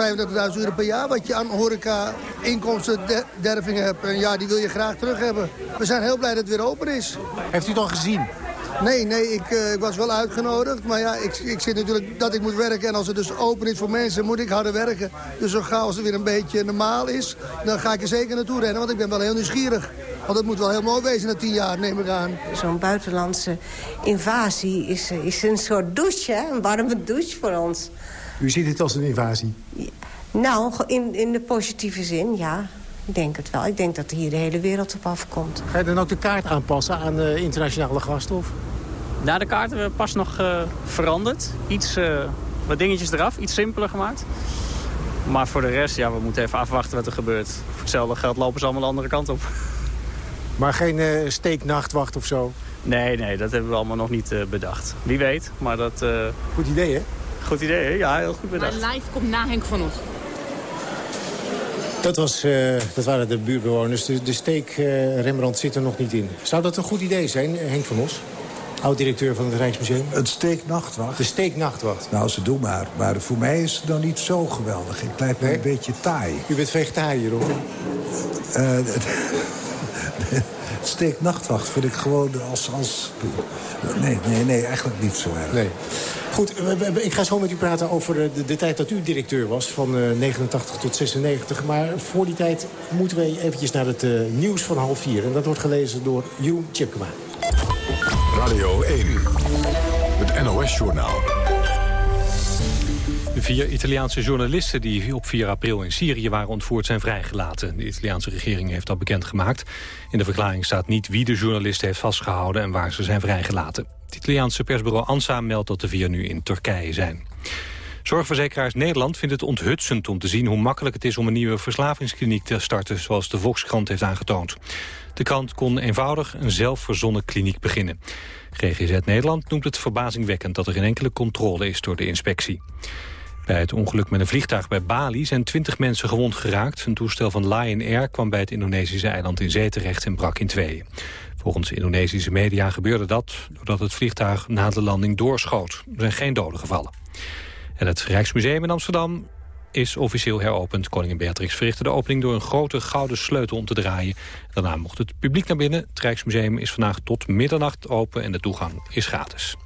35.000 euro per jaar wat je aan horeca inkomsten de- dervingen hebt. En ja, die wil je graag terug hebben. We zijn heel blij dat het weer open is. Heeft u het al gezien? Nee, nee, ik, eh, ik was wel uitgenodigd. Maar ja, ik, ik zit natuurlijk dat ik moet werken. En als het dus open is voor mensen, moet ik harder werken. Dus zo gauw als het weer een beetje normaal is, dan ga ik er zeker naartoe rennen. Want ik ben wel heel nieuwsgierig. Want het moet wel heel mooi wezen na tien jaar, neem ik aan. Zo'n buitenlandse invasie is, eh, is een soort douche, hè? een warme douche voor ons. U ziet het als een invasie. Nou, in, in de positieve zin, ja. Ik denk het wel. Ik denk dat hier de hele wereld op afkomt. Ga je dan ook de kaart aanpassen aan eh, internationale gasten? Of? Na de kaarten hebben we pas nog eh, veranderd. Iets, eh, wat dingetjes eraf, iets simpeler gemaakt. Maar voor de rest, ja, we moeten even afwachten wat er gebeurt. Voor hetzelfde geld lopen ze allemaal de andere kant op. Maar geen eh, steeknachtwacht of zo? Nee, nee, dat hebben we allemaal nog niet eh, bedacht. Wie weet, maar dat... eh, Goed idee, hè? Goed idee, hè? Ja, heel goed bedacht. Maar live komt na Henk van Os. Dat, was, eh, dat waren de buurtbewoners. De, de steek eh, Rembrandt zit er nog niet in. Zou dat een goed idee zijn, Henk van Os? Oud-directeur van het Rijksmuseum. Het steeknachtwacht? De steeknachtwacht. Nou, ze doen maar. Maar voor mij is het nog niet zo geweldig. Het lijkt me een beetje taai. U bent vegetariër, hoor. Eh, het steeknachtwacht vind ik gewoon als... als nee, nee, nee, eigenlijk niet zo erg. Nee. Goed, ik ga zo met u praten over eh, de, de tijd dat u directeur was. Van eh, 89 tot 96. Maar voor die tijd moeten we eventjes naar het eh, nieuws van half vier. En dat wordt gelezen door Jeroen Tjepkema. Radio 1. Het NOS-journaal. De vier Italiaanse journalisten die op 4 april in Syrië waren ontvoerd zijn vrijgelaten. De Italiaanse regering heeft dat bekendgemaakt. In de verklaring staat niet wie de journalisten heeft vastgehouden en waar ze zijn vrijgelaten. Het Italiaanse persbureau ANSA meldt dat de vier nu in Turkije zijn. Zorgverzekeraars Nederland vindt het onthutsend om te zien hoe makkelijk het is om een nieuwe verslavingskliniek te starten, zoals de Volkskrant heeft aangetoond. De krant kon eenvoudig een zelfverzonnen kliniek beginnen. GGZ Nederland noemt het verbazingwekkend dat er geen enkele controle is door de inspectie. Bij het ongeluk met een vliegtuig bij Bali zijn 20 mensen gewond geraakt. Een toestel van Lion Air kwam bij het Indonesische eiland in zee terecht en brak in tweeën. Volgens Indonesische media gebeurde dat doordat het vliegtuig na de landing doorschoot. Er zijn geen doden gevallen. En het Rijksmuseum in Amsterdam is officieel heropend. Koningin Beatrix verrichtte de opening door een grote gouden sleutel om te draaien. Daarna mocht het publiek naar binnen. Het Rijksmuseum is vandaag tot middernacht open en de toegang is gratis.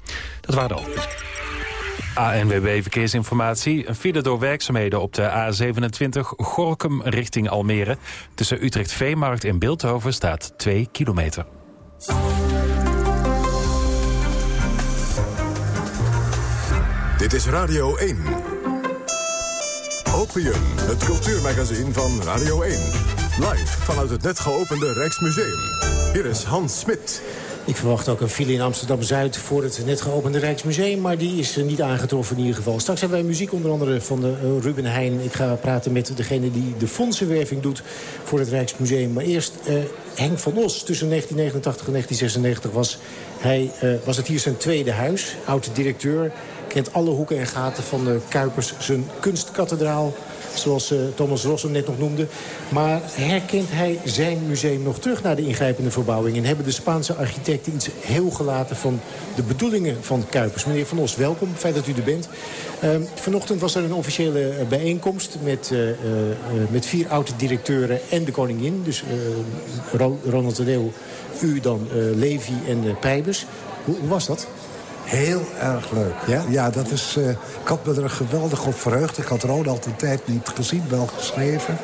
Dat waren de openingen. ANWB Verkeersinformatie. Een file door werkzaamheden op de A27 Gorkum richting Almere. Tussen Utrecht Veemarkt en Beeldhoven staat 2 kilometer. Dit is Radio 1. Opium, het cultuurmagazin van Radio 1. Live vanuit het net geopende Rijksmuseum. Hier is Hans Smit. Ik verwacht ook een file in Amsterdam-Zuid voor het net geopende Rijksmuseum. Maar die is eh, niet aangetroffen in ieder geval. Straks hebben wij muziek onder andere van de, eh, Ruben Heijn. Ik ga praten met degene die de fondsenwerving doet voor het Rijksmuseum. Maar eerst eh, Henk van Os. Tussen 1989 en 1996 was, hij, was het hier zijn tweede huis. Oud-directeur. Kent alle hoeken en gaten van de Kuipers. Zijn kunstkathedraal zoals eh, Thomas Ross hem net nog noemde. Maar herkent hij zijn museum nog terug naar de ingrijpende verbouwing? En hebben de Spaanse architecten iets heel gelaten van de bedoelingen van Kuipers? Meneer Van Os, welkom. Fijn dat u er bent. Ehm, vanochtend was er een officiële eh, bijeenkomst met, eh, met vier oud-directeuren en de koningin. Dus Ro- Ronald de Leeuw, u dan, Levi en Pijbers. Hoe, hoe was dat? Heel erg leuk. Ja? dat is, eh, ik had me er geweldig op verheugd. Ik had Ronald een tijd niet gezien, wel geschreven.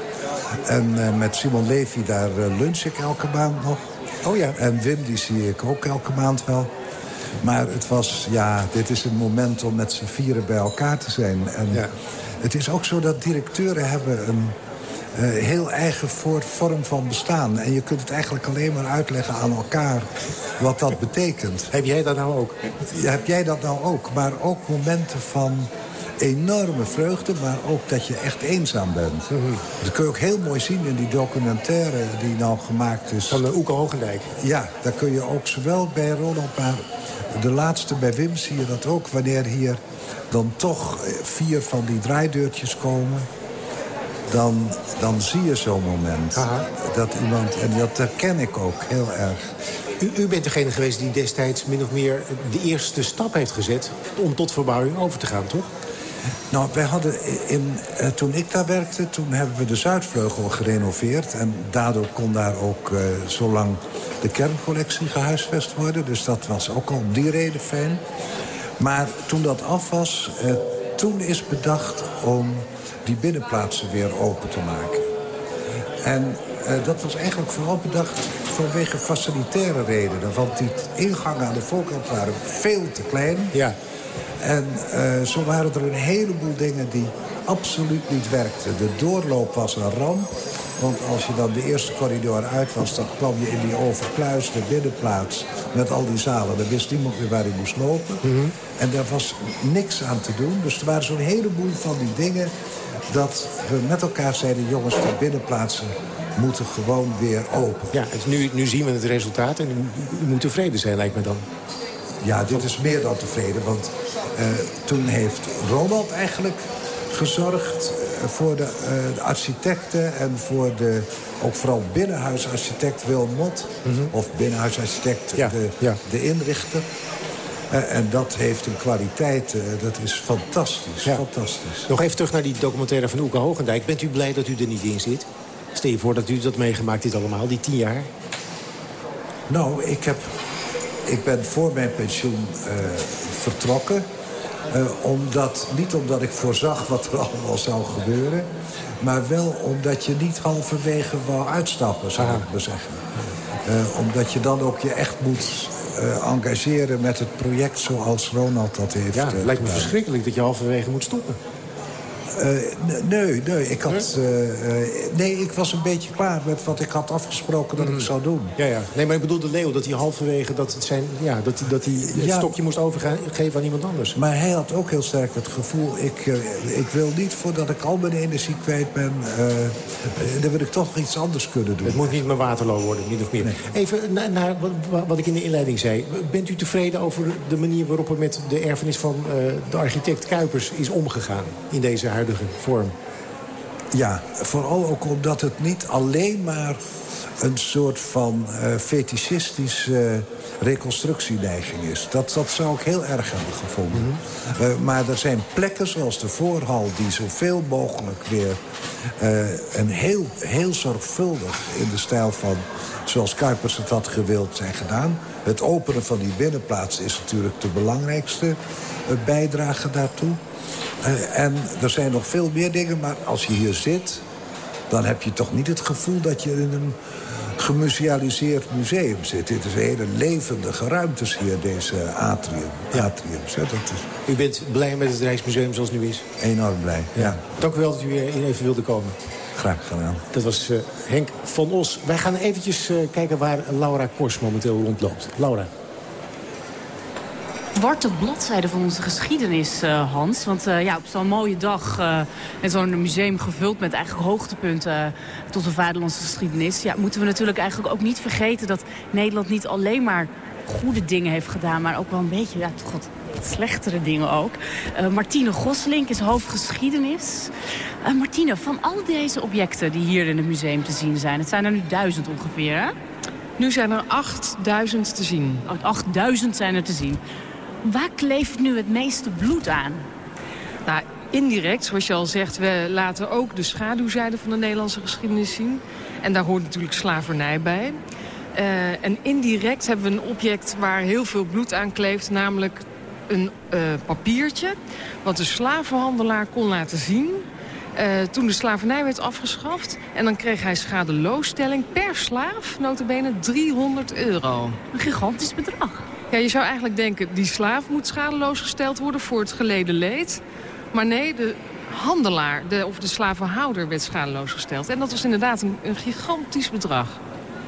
En eh, met Simon Levy, daar eh, lunch ik elke maand nog. Oh ja. En Wim, die zie ik ook elke maand wel. Maar het was, ja, dit is een moment om met z'n vieren bij elkaar te zijn. En het is ook zo dat directeuren hebben een heel eigen vorm van bestaan. En je kunt het eigenlijk alleen maar uitleggen aan elkaar wat dat betekent. Heb jij dat nou ook? Heb jij dat nou ook? Maar ook momenten van enorme vreugde, maar ook dat je echt eenzaam bent. Mhm. Dat kun je ook heel mooi zien in die documentaire die nou gemaakt is. Van de Oeke Hogendijk. Ja, daar kun je ook zowel bij Ronald, maar de laatste bij Wim zie je dat ook... wanneer hier dan toch eh, vier van die draaideurtjes komen... dan, dan zie je zo'n moment. Dat iemand, en dat herken ik ook heel erg. U, u bent degene geweest die destijds min of meer de eerste stap heeft gezet... om tot verbouwing over te gaan, toch? Nou, wij hadden in, eh, toen ik daar werkte, toen hebben we de Zuidvleugel gerenoveerd. En daardoor kon daar ook eh, zo lang de kerncollectie gehuisvest worden. Dus dat was ook al om die reden fijn. Maar toen dat af was, eh, toen is bedacht om die binnenplaatsen weer open te maken. En eh, dat was eigenlijk vooral bedacht vanwege facilitaire redenen. Want die ingangen aan de voorkant waren veel te klein. Ja. En eh, zo waren er een heleboel dingen die absoluut niet werkten. De doorloop was een ramp. Want als je dan de eerste corridor uit was... dan kwam je in die overkluisde binnenplaats met al die zalen. Dan wist niemand meer waar hij moest lopen. En daar was niks aan te doen. Dus er waren zo'n heleboel van die dingen... dat we met elkaar zeiden... jongens, die binnenplaatsen moeten gewoon weer open. Ja, het- nu, nu zien we het resultaat en u, u moet tevreden zijn, lijkt me dan. Ja, dit is meer dan tevreden. Want eh, toen heeft Ronald eigenlijk gezorgd eh, voor de, eh, de architecten... en voor de, ook vooral binnenhuisarchitect Wil Mot. Of binnenhuisarchitect de, de inrichter. Eh, en dat heeft een kwaliteit, eh, dat is fantastisch. fantastisch. Nog even terug naar die documentaire van Oeke Hogendijk. Bent u blij dat u er niet in zit? Stel je voor dat u dat meegemaakt dit allemaal, die tien jaar. Nou, ik, heb, ik ben voor mijn pensioen eh, vertrokken. Omdat, niet omdat ik voorzag wat er allemaal zou gebeuren... maar wel omdat je niet halverwege wou uitstappen, zou ik maar zeggen. Omdat je dan ook je echt moet engageren met het project zoals Ronald dat heeft Ja, eh, het lijkt me gedaan. verschrikkelijk dat je halverwege moet stoppen. Eh, nee, nee, ik had, eh, eh, nee, ik was een beetje klaar met wat ik had afgesproken dat ik zou doen. Ja, ja. Nee, maar ik bedoelde Leo dat hij halverwege dat het, zijn, ja, dat, dat hij het Ja. stokje moest overgeven aan iemand anders. Maar hij had ook heel sterk het gevoel... ik, ik wil niet voordat ik al mijn energie kwijt ben... dan wil ik toch iets anders kunnen doen. Het moet niet meer Waterloo worden, min of meer. Even naar wat, ik in de inleiding zei. Bent u tevreden over de manier waarop er met de erfenis van de architect Kuipers is omgegaan in deze huidige vorm? Ja, vooral ook omdat het niet alleen maar een soort van eh fetichistische reconstructieneiging is. Dat, dat zou ik heel erg hebben gevonden. Eh, maar er zijn plekken zoals de voorhal die zoveel mogelijk weer... eh, een heel, heel zorgvuldig in de stijl van zoals Kuipers het had gewild zijn gedaan. Het openen van die binnenplaats is natuurlijk de belangrijkste eh, bijdrage daartoe. Eh, en er zijn nog veel meer dingen, maar als je hier zit... dan heb je toch niet het gevoel dat je in een gemusealiseerd museum zit. Dit is een hele levendige ruimtes hier, deze atrium. atriums. Hè. Dat is U bent blij met het Rijksmuseum zoals het nu is? enorm blij, ja. Dank u wel dat u hier even wilde komen. Graag gedaan. Dat was eh, Henk van Os. Wij gaan eventjes eh, kijken waar Laura Kors momenteel rondloopt. Laura. Zwarte bladzijde van onze geschiedenis, eh, Hans. Want eh, ja, op zo'n mooie dag eh en zo'n museum gevuld met eigenlijk hoogtepunten tot de vaderlandse geschiedenis... Ja, moeten we natuurlijk eigenlijk ook niet vergeten dat Nederland niet alleen maar goede dingen heeft gedaan... maar ook wel een beetje, ja, toch wat, slechtere dingen ook. Martine Goslink is hoofdgeschiedenis. Martine, van al deze objecten die hier in het museum te zien zijn... het zijn er nu duizend ongeveer, hè? Nu zijn er 8000 te zien. Oh, 8000 zijn er te zien. Waar kleeft nu het meeste bloed aan? Nou, indirect, zoals je al zegt, we laten ook de schaduwzijde van de Nederlandse geschiedenis zien. En daar hoort natuurlijk slavernij bij. Uh, en indirect hebben we een object waar heel veel bloed aan kleeft, namelijk een uh, papiertje. Wat de slavenhandelaar kon laten zien uh, toen de slavernij werd afgeschaft. En dan kreeg hij schadeloosstelling per slaaf, notabene 300 euro. Een gigantisch bedrag. Ja, je zou eigenlijk denken, die slaaf moet schadeloos gesteld worden voor het geleden leed. Maar nee, de handelaar de, of de slavenhouder werd schadeloos gesteld. En dat was inderdaad een, een gigantisch bedrag.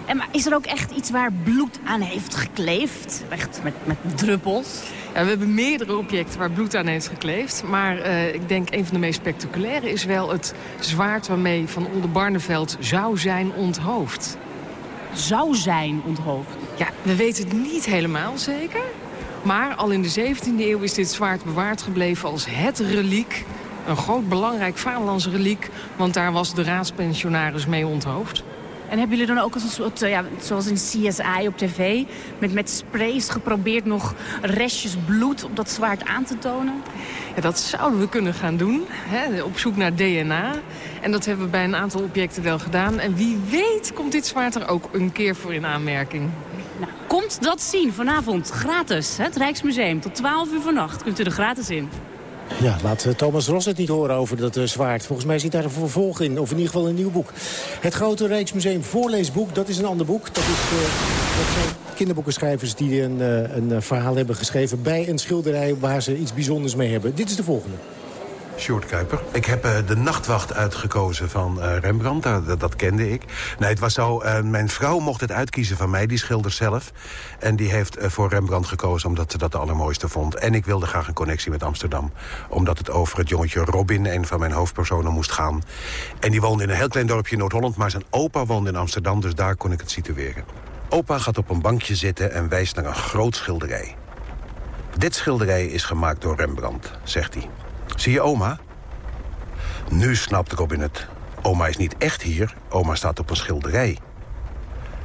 En maar is er ook echt iets waar bloed aan heeft gekleefd? Echt met, met druppels? Ja, we hebben meerdere objecten waar bloed aan heeft gekleefd. Maar uh, ik denk een van de meest spectaculaire is wel het zwaard waarmee Van Oldenbarneveld zou zijn onthoofd. Zou zijn onthoofd? Ja, we weten het niet helemaal zeker. Maar al in de 17e eeuw is dit zwaard bewaard gebleven als het reliek. Een groot belangrijk vaderlands reliek. Want daar was de raadspensionaris mee onthoofd. En hebben jullie dan ook als een soort, ja, zoals in CSI op tv... Met, met sprays geprobeerd nog restjes bloed op dat zwaard aan te tonen? Ja, dat zouden we kunnen gaan doen, hè, op zoek naar DNA. En dat hebben we bij een aantal objecten wel gedaan. En wie weet komt dit zwaard er ook een keer voor in aanmerking. Nou, komt dat zien vanavond, gratis. Het Rijksmuseum, tot 12 uur vannacht kunt u er gratis in. Ja, laat uh, Thomas Ros het niet horen over dat uh, zwaard. Volgens mij zit daar een vervolg in, of in ieder geval een nieuw boek. Het Grote Rijksmuseum voorleesboek, dat is een ander boek. Dat, is, uh, dat zijn kinderboekenschrijvers die een, een verhaal hebben geschreven... bij een schilderij waar ze iets bijzonders mee hebben. Dit is de volgende. Sjoerd Kuiper. Ik heb uh, de nachtwacht uitgekozen van uh, Rembrandt. Dat, dat, kende ik. Nee, het was zo, mijn vrouw mocht het uitkiezen van mij, die schilder zelf. En die heeft voor Rembrandt gekozen omdat ze dat de allermooiste vond. En ik wilde graag een connectie met Amsterdam. Omdat het over het jongetje Robin, een van mijn hoofdpersonen, moest gaan. En die woonde in een heel klein dorpje in Noord-Holland... maar zijn opa woonde in Amsterdam, dus daar kon ik het situeren. Opa gaat op een bankje zitten en wijst naar een groot schilderij. Dit schilderij is gemaakt door Rembrandt, zegt hij. Zie je oma? Nu snapt Robin het. Oma is niet echt hier, oma staat op een schilderij.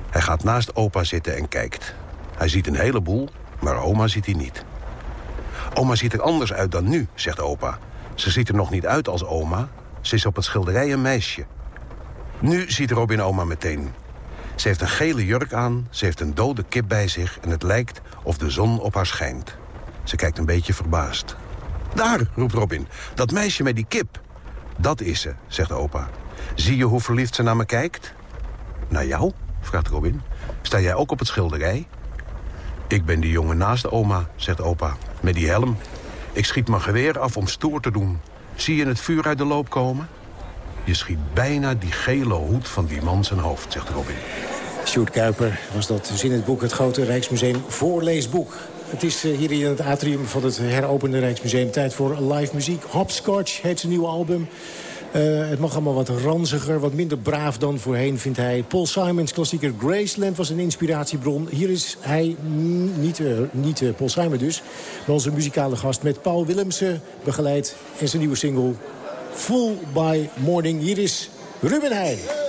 Hij gaat naast opa zitten en kijkt. Hij ziet een heleboel, maar oma ziet hij niet. Oma ziet er anders uit dan nu, zegt opa. Ze ziet er nog niet uit als oma. Ze is op het schilderij een meisje. Nu ziet Robin oma meteen. Ze heeft een gele jurk aan, ze heeft een dode kip bij zich... en het lijkt of de zon op haar schijnt. Ze kijkt een beetje verbaasd. Daar, roept Robin, dat meisje met die kip. Dat is ze, zegt opa. Zie je hoe verliefd ze naar me kijkt? Naar jou? vraagt Robin. Sta jij ook op het schilderij? Ik ben die jongen naast oma, zegt opa, met die helm. Ik schiet mijn geweer af om stoer te doen. Zie je het vuur uit de loop komen? Je schiet bijna die gele hoed van die man zijn hoofd, zegt Robin. Sjoerd Kuiper was dat dus in het boek het grote Rijksmuseum voorleesboek. Het is eh, hier in het atrium van het heropende Rijksmuseum tijd voor live muziek. Hopscotch heet zijn nieuwe album. Uh, het mag allemaal wat ranziger, wat minder braaf dan voorheen, vindt hij. Paul Simons klassieker Graceland was een inspiratiebron. Hier is hij, niet, uh, niet Paul Simon dus, maar onze muzikale gast... met Paul Willemsen begeleid en zijn nieuwe single Full by Morning. Hier is Ruben Heijn.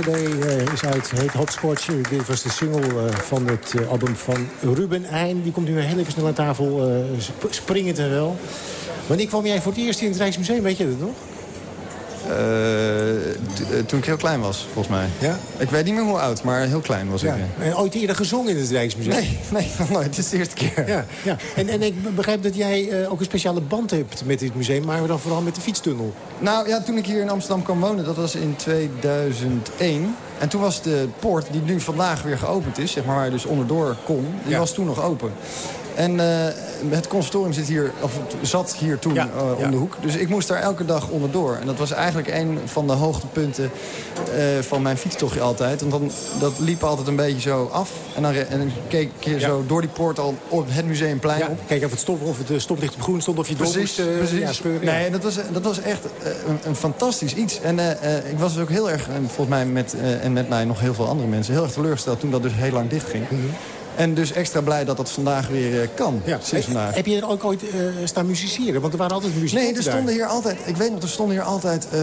Cd eh, is uit, heet. Eh, dit was de single eh, van het eh, album van Ruben Heijn. Die komt nu heel even snel aan tafel, eh, sp springend en wel. Wanneer kwam jij voor het eerst in het Rijksmuseum, weet je dat nog? Eh, toen ik heel klein was, volgens mij. Ja? Ik weet niet meer hoe oud, maar heel klein was Ja. ik. ja. En ooit eerder gezongen in het Rijksmuseum? Nee, nee, nog nooit. Dit is de eerste keer. Ja, ja. En, en ik begrijp dat jij eh, ook een speciale band hebt met dit museum... maar dan vooral met de fietstunnel. Nou ja, toen ik hier in Amsterdam kwam wonen, dat was in 2001. En toen was de poort die nu vandaag weer geopend is, zeg maar, waar je dus onderdoor kon, die Ja. was toen nog open. En eh, het conservatorium zit hier, of zat hier toen Ja, eh, om ja. de hoek. Dus ik moest daar elke dag onderdoor. En dat was eigenlijk een van de hoogtepunten eh, van mijn fietstochtje altijd. Want dan, dat liep altijd een beetje zo af. En dan, en dan keek ik hier zo door die poort al op het museumplein op. Kijk of het stop, of het eh, stoplicht op groen stond, of je door Precies, moest scheuren. Nee, dat was, dat was echt een, een fantastisch iets. En ik was dus ook heel erg, en volgens mij met, en met mij nog heel veel andere mensen... heel erg teleurgesteld toen dat dus heel lang dicht ging. Mhm. En dus extra blij dat dat vandaag weer eh, kan, sinds vandaag. Heb je er ook ooit eh, staan musiceren? Want er waren altijd muzikanten Nee, er stonden hier altijd... Ik weet nog, er stonden hier altijd... eh,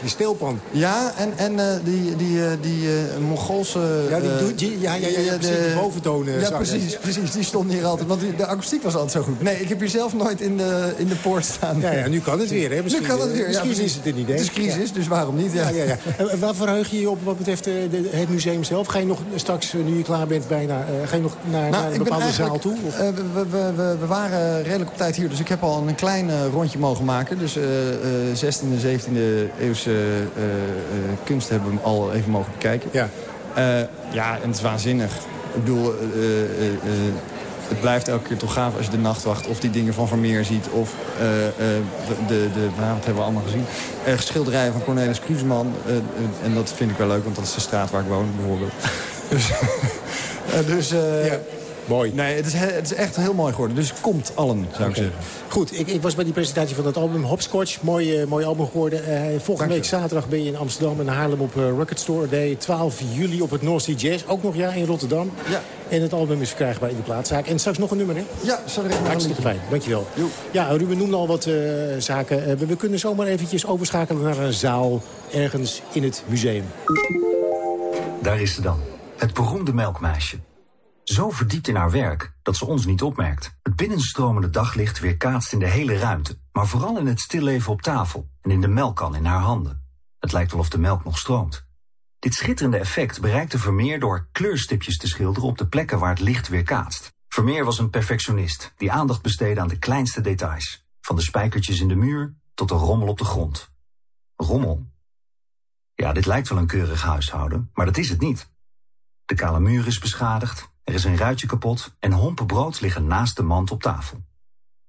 die steelpan. Ja, en, en die, die, die Mongoolse... Ja, die die- ja, ja, ja, ja, de- die boventonen Ja, precies, precies. Die stonden hier altijd. Want de akoestiek was altijd zo goed. Nee, ik heb hier zelf nooit in de, in de poort staan. Ja, ja, nu kan het weer, hè? Misschien, nu kan het weer, ja, misschien precies. is het een idee. Het is crisis, Ja. dus waarom niet? Ja. Ja, ja, ja. En waar verheug je je op wat betreft de, het museum zelf? Ga je nog straks, nu je klaar bent bijna, ga je nog naar, Nou, naar een bepaalde zaal toe? Of? eh, we, we, we, we waren redelijk op tijd hier, dus ik heb al een klein eh, rondje mogen maken. Dus eh eh 16e, 17e eeuwse kunst hebben we al even mogen bekijken. Ja. ja, en het is waanzinnig. Ik bedoel, het blijft elke keer toch gaaf als je de nachtwacht of die dingen van Vermeer ziet. Of de, de, nou, wat hebben we allemaal gezien? Eh, schilderijen van Cornelis Kruseman. Eh, en dat vind ik wel leuk, want dat is de straat waar ik woon bijvoorbeeld. dus dus eh, Mooi. Nee, het is, he- het is echt heel mooi geworden. Dus komt allen, zou ik zeggen. Goed, ik, ik was bij die presentatie van het album Hopscotch. Mooi, eh, mooi album geworden. Eh, volgende week zaterdag ben je in Amsterdam en Haarlem op eh, Record Store Day. 12 juli op het North Sea Jazz. Ook nog ja in Rotterdam. Ja. En het album is verkrijgbaar in de plaatszaak. En straks nog een nummer, hè? Ja, er even Hartstikke fijn, dankjewel. Ja, Ruben noemde al wat eh, zaken. Eh, we, we kunnen zomaar eventjes overschakelen naar een zaal ergens in het museum. Daar is ze dan. Het beroemde melkmeisje. Zo verdiept in haar werk dat ze ons niet opmerkt. Het binnenstromende daglicht weerkaatst in de hele ruimte. Maar vooral in het stilleven op tafel en in de melkkan in haar handen. Het lijkt wel of de melk nog stroomt. Dit schitterende effect bereikte Vermeer door kleurstipjes te schilderen op de plekken waar het licht weerkaatst. Vermeer was een perfectionist die aandacht besteedde aan de kleinste details. Van de spijkertjes in de muur tot de rommel op de grond. Rommel? Ja, dit lijkt wel een keurig huishouden, maar dat is het niet. De kale muur is beschadigd, er is een ruitje kapot en hompen brood liggen naast de mand op tafel.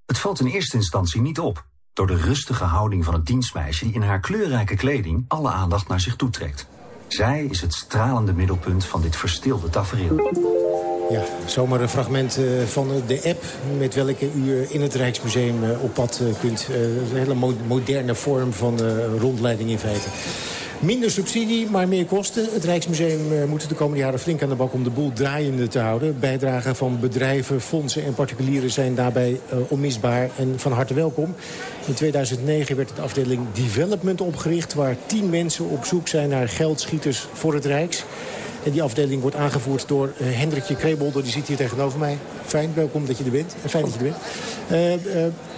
Het valt in eerste instantie niet op, door de rustige houding van het dienstmeisje die in haar kleurrijke kleding alle aandacht naar zich toetrekt. Zij is het stralende middelpunt van dit verstilde tafereel. Ja, zomaar een fragment eh, van eh, de app met welke u eh, in het Rijksmuseum op pad kunt. Een hele mo- moderne vorm van rondleiding in feite. Minder subsidie, maar meer kosten. Het Rijksmuseum eh, moet de komende jaren flink aan de bak om de boel draaiende te houden. Bijdragen van bedrijven, fondsen en particulieren zijn daarbij eh, onmisbaar en van harte welkom. In 2009 werd de afdeling Development opgericht... waar tien mensen op zoek zijn naar geldschieters voor het Rijks. En die afdeling wordt aangevoerd door eh, Hendrikje Krebolder. Die zit hier tegenover mij. Fijn, welkom dat je er bent. En fijn dat je er bent.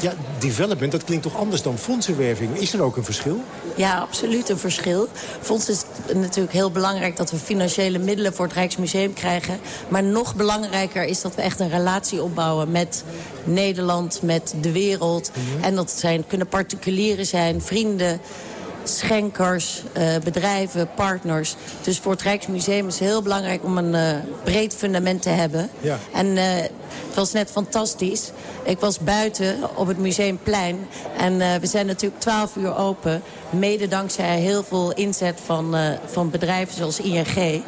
Ja, development, dat klinkt toch anders dan fondsenwerving. Is er ook een verschil? Ja, absoluut een verschil. Voor ons is het natuurlijk heel belangrijk dat we financiële middelen voor het Rijksmuseum krijgen. Maar nog belangrijker is dat we echt een relatie opbouwen met Nederland, met de wereld. En dat zijn, kunnen particulieren zijn, vrienden, schenkers, eh, bedrijven, partners. Dus voor het Rijksmuseum is het heel belangrijk om een eh, breed fundament te hebben. Ja. En eh, het was net fantastisch. Ik was buiten op het Museumplein. En we zijn natuurlijk 12 uur open. Mede dankzij heel veel inzet van, van bedrijven zoals ING.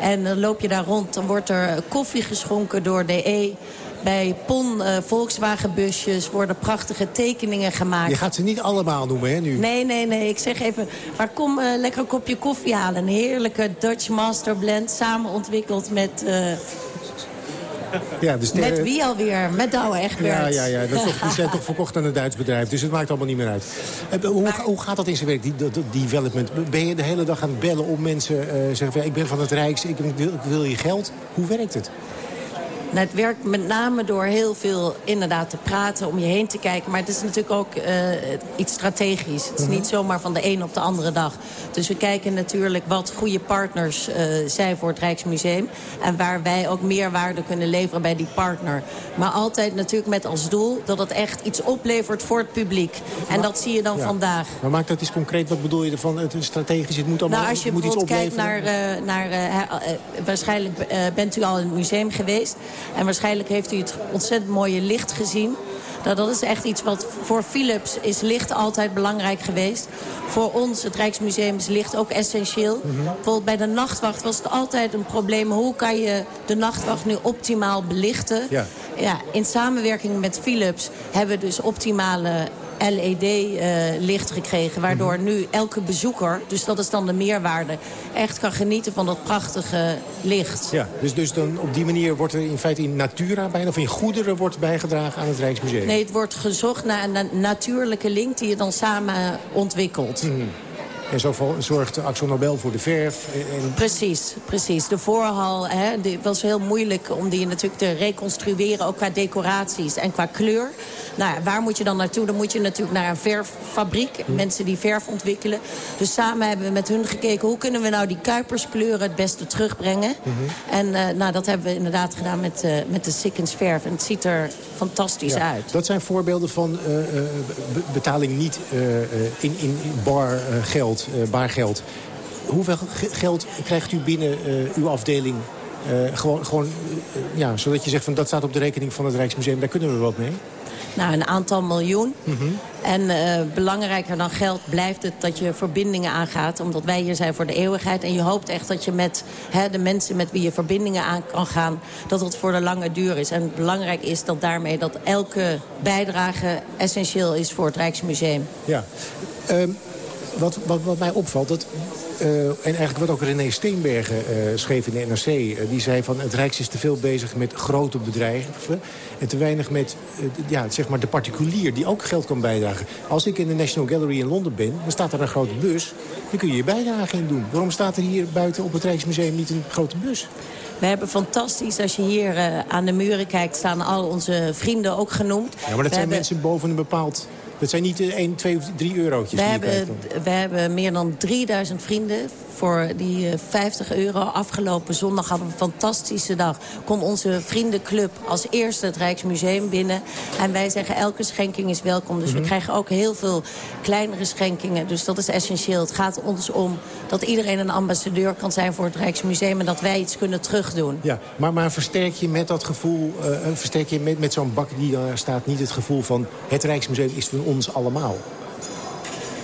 En dan loop je daar rond. Dan wordt er koffie geschonken door de E. Bij PON eh, Volkswagenbusjes worden prachtige tekeningen gemaakt. Je gaat ze niet allemaal noemen, hè, nu? Nee, nee, nee. Ik zeg even, maar kom eh, lekker een kopje koffie halen. Een heerlijke Dutch Master Blend, samen ontwikkeld met... eh, Ja, dus de- met wie alweer? Met Douwe Egberts. Ja, ja, ja. Dat is toch, die zijn toch verkocht aan een Duits bedrijf. Dus het maakt allemaal niet meer uit. Hoe, hoe gaat dat in zijn werk, die, dat development? Ben je de hele dag aan het bellen om mensen... eh zeggen van, ik ben van het Rijks, ik wil, ik wil je geld. Hoe werkt het? Nou, het werkt met name door heel veel inderdaad te praten, om je heen te kijken. Maar het is natuurlijk ook eh, iets strategisch. Het is Mhm. niet zomaar van de een op de andere dag. Dus we kijken natuurlijk wat goede partners eh, zijn voor het Rijksmuseum. En waar wij ook meerwaarde kunnen leveren bij die partner. Maar altijd natuurlijk met als doel dat het echt iets oplevert voor het publiek. En dat zie je dan Ja. vandaag. Maar maak dat eens concreet. Wat bedoel je ervan? Het is strategisch, het moet allemaal Nou, als je moet iets bijvoorbeeld kijkt naar... eh, naar waarschijnlijk bent u al in het museum geweest. En waarschijnlijk heeft u het ontzettend mooie licht gezien. Nou, dat is echt iets wat voor Philips is licht altijd belangrijk geweest. Voor ons, het Rijksmuseum, is licht ook essentieel. Bijvoorbeeld bij de nachtwacht was het altijd een probleem. Hoe kan je de nachtwacht nu optimaal belichten? Ja. Ja, in samenwerking met Philips hebben we dus optimale LED-licht gekregen. Waardoor nu elke bezoeker, dus dat is dan de meerwaarde... echt kan genieten van dat prachtige licht. Ja, dus, dus dan op die manier wordt er in feite in natura bijna... of in goederen wordt bijgedragen aan het Rijksmuseum. Nee, het wordt gezocht naar een na- natuurlijke link die je dan samen ontwikkelt. Mhm. En zo zorgt Axel Nobel voor de verf. En, Precies, precies. De voorhal hè, die was heel moeilijk om die natuurlijk te reconstrueren... ook qua decoraties en qua kleur. Nou, ja, waar moet je dan naartoe? Dan moet je natuurlijk naar een verffabriek. Mensen die verf ontwikkelen. Dus samen hebben we met hun gekeken... hoe kunnen we nou die kuiperskleuren het beste terugbrengen. En eh, nou, dat hebben we inderdaad gedaan met, eh, met de Sikkens verf. En het ziet er fantastisch Ja, uit. Dat zijn voorbeelden van eh, be- betaling niet in, in bar geld, eh, baargeld. Hoeveel ge- geld krijgt u binnen uw afdeling? gewoon, gewoon ja, zodat je zegt van dat staat op de rekening van het Rijksmuseum, daar kunnen we wat mee. Nou, een aantal miljoen. En eh, belangrijker dan geld blijft het dat je verbindingen aangaat. Omdat wij hier zijn voor de eeuwigheid. En je hoopt echt dat je met hè, de mensen met wie je verbindingen aan kan gaan... dat het voor de lange duur is. En belangrijk is dat daarmee dat elke bijdrage essentieel is voor het Rijksmuseum. Ja. Ehm, wat, wat, wat mij opvalt, dat, eh, en eigenlijk wat ook René Steenbergen eh, schreef in de NRC... eh, die zei van het Rijks is te veel bezig met grote bedrijven... en te weinig met ja, zeg maar de particulier die ook geld kan bijdragen. Als ik in de National Gallery in Londen ben, dan staat er een grote bus... dan kun je je bijdrage in doen. Waarom staat er hier buiten op het Rijksmuseum niet een grote bus? We hebben fantastisch, als je hier aan de muren kijkt... staan al onze vrienden ook genoemd. Ja, maar dat We zijn hebben- mensen boven een bepaald... Dat zijn niet 1, 2 of 3 eurotjes We hebben, we hebben meer dan 3000 vrienden voor die eh, 50 euro. Afgelopen zondag hadden we een fantastische dag. Kon onze vriendenclub als eerste het Rijksmuseum binnen. En wij zeggen elke schenking is welkom. Dus we Mhm. krijgen ook heel veel kleinere schenkingen. Dus dat is essentieel. Het gaat ons om dat iedereen een ambassadeur kan zijn voor het Rijksmuseum... en dat wij iets kunnen terugdoen. Ja, maar, maar versterk je met dat gevoel, eh, versterk je met, met zo'n bak die daar staat... niet het gevoel van het Rijksmuseum is van ons allemaal?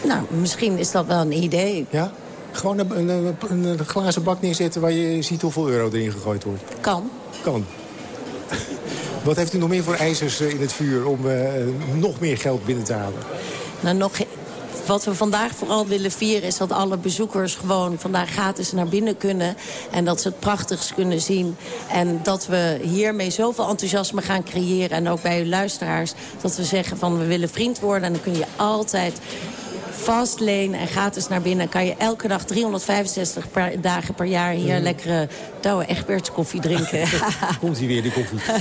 Nou, misschien is dat wel een idee. Ja? Gewoon een, een, een, een glazen bak neerzetten waar je ziet hoeveel euro erin gegooid wordt. Kan. Kan. Wat heeft u nog meer voor ijzers eh, in het vuur om eh, nog meer geld binnen te halen? Nou, nog, wat we vandaag vooral willen vieren is dat alle bezoekers gewoon vandaag gratis naar binnen kunnen. En dat ze het prachtigst kunnen zien. En dat we hiermee zoveel enthousiasme gaan creëren. En ook bij uw luisteraars. Dat we zeggen van we willen vriend worden. En dan kun je altijd fastlane en gratis naar binnen. kan je elke dag 365 per- dagen per jaar hier Mhm. lekkere Douwe Egberts koffie drinken. Komt hier weer, die koffie.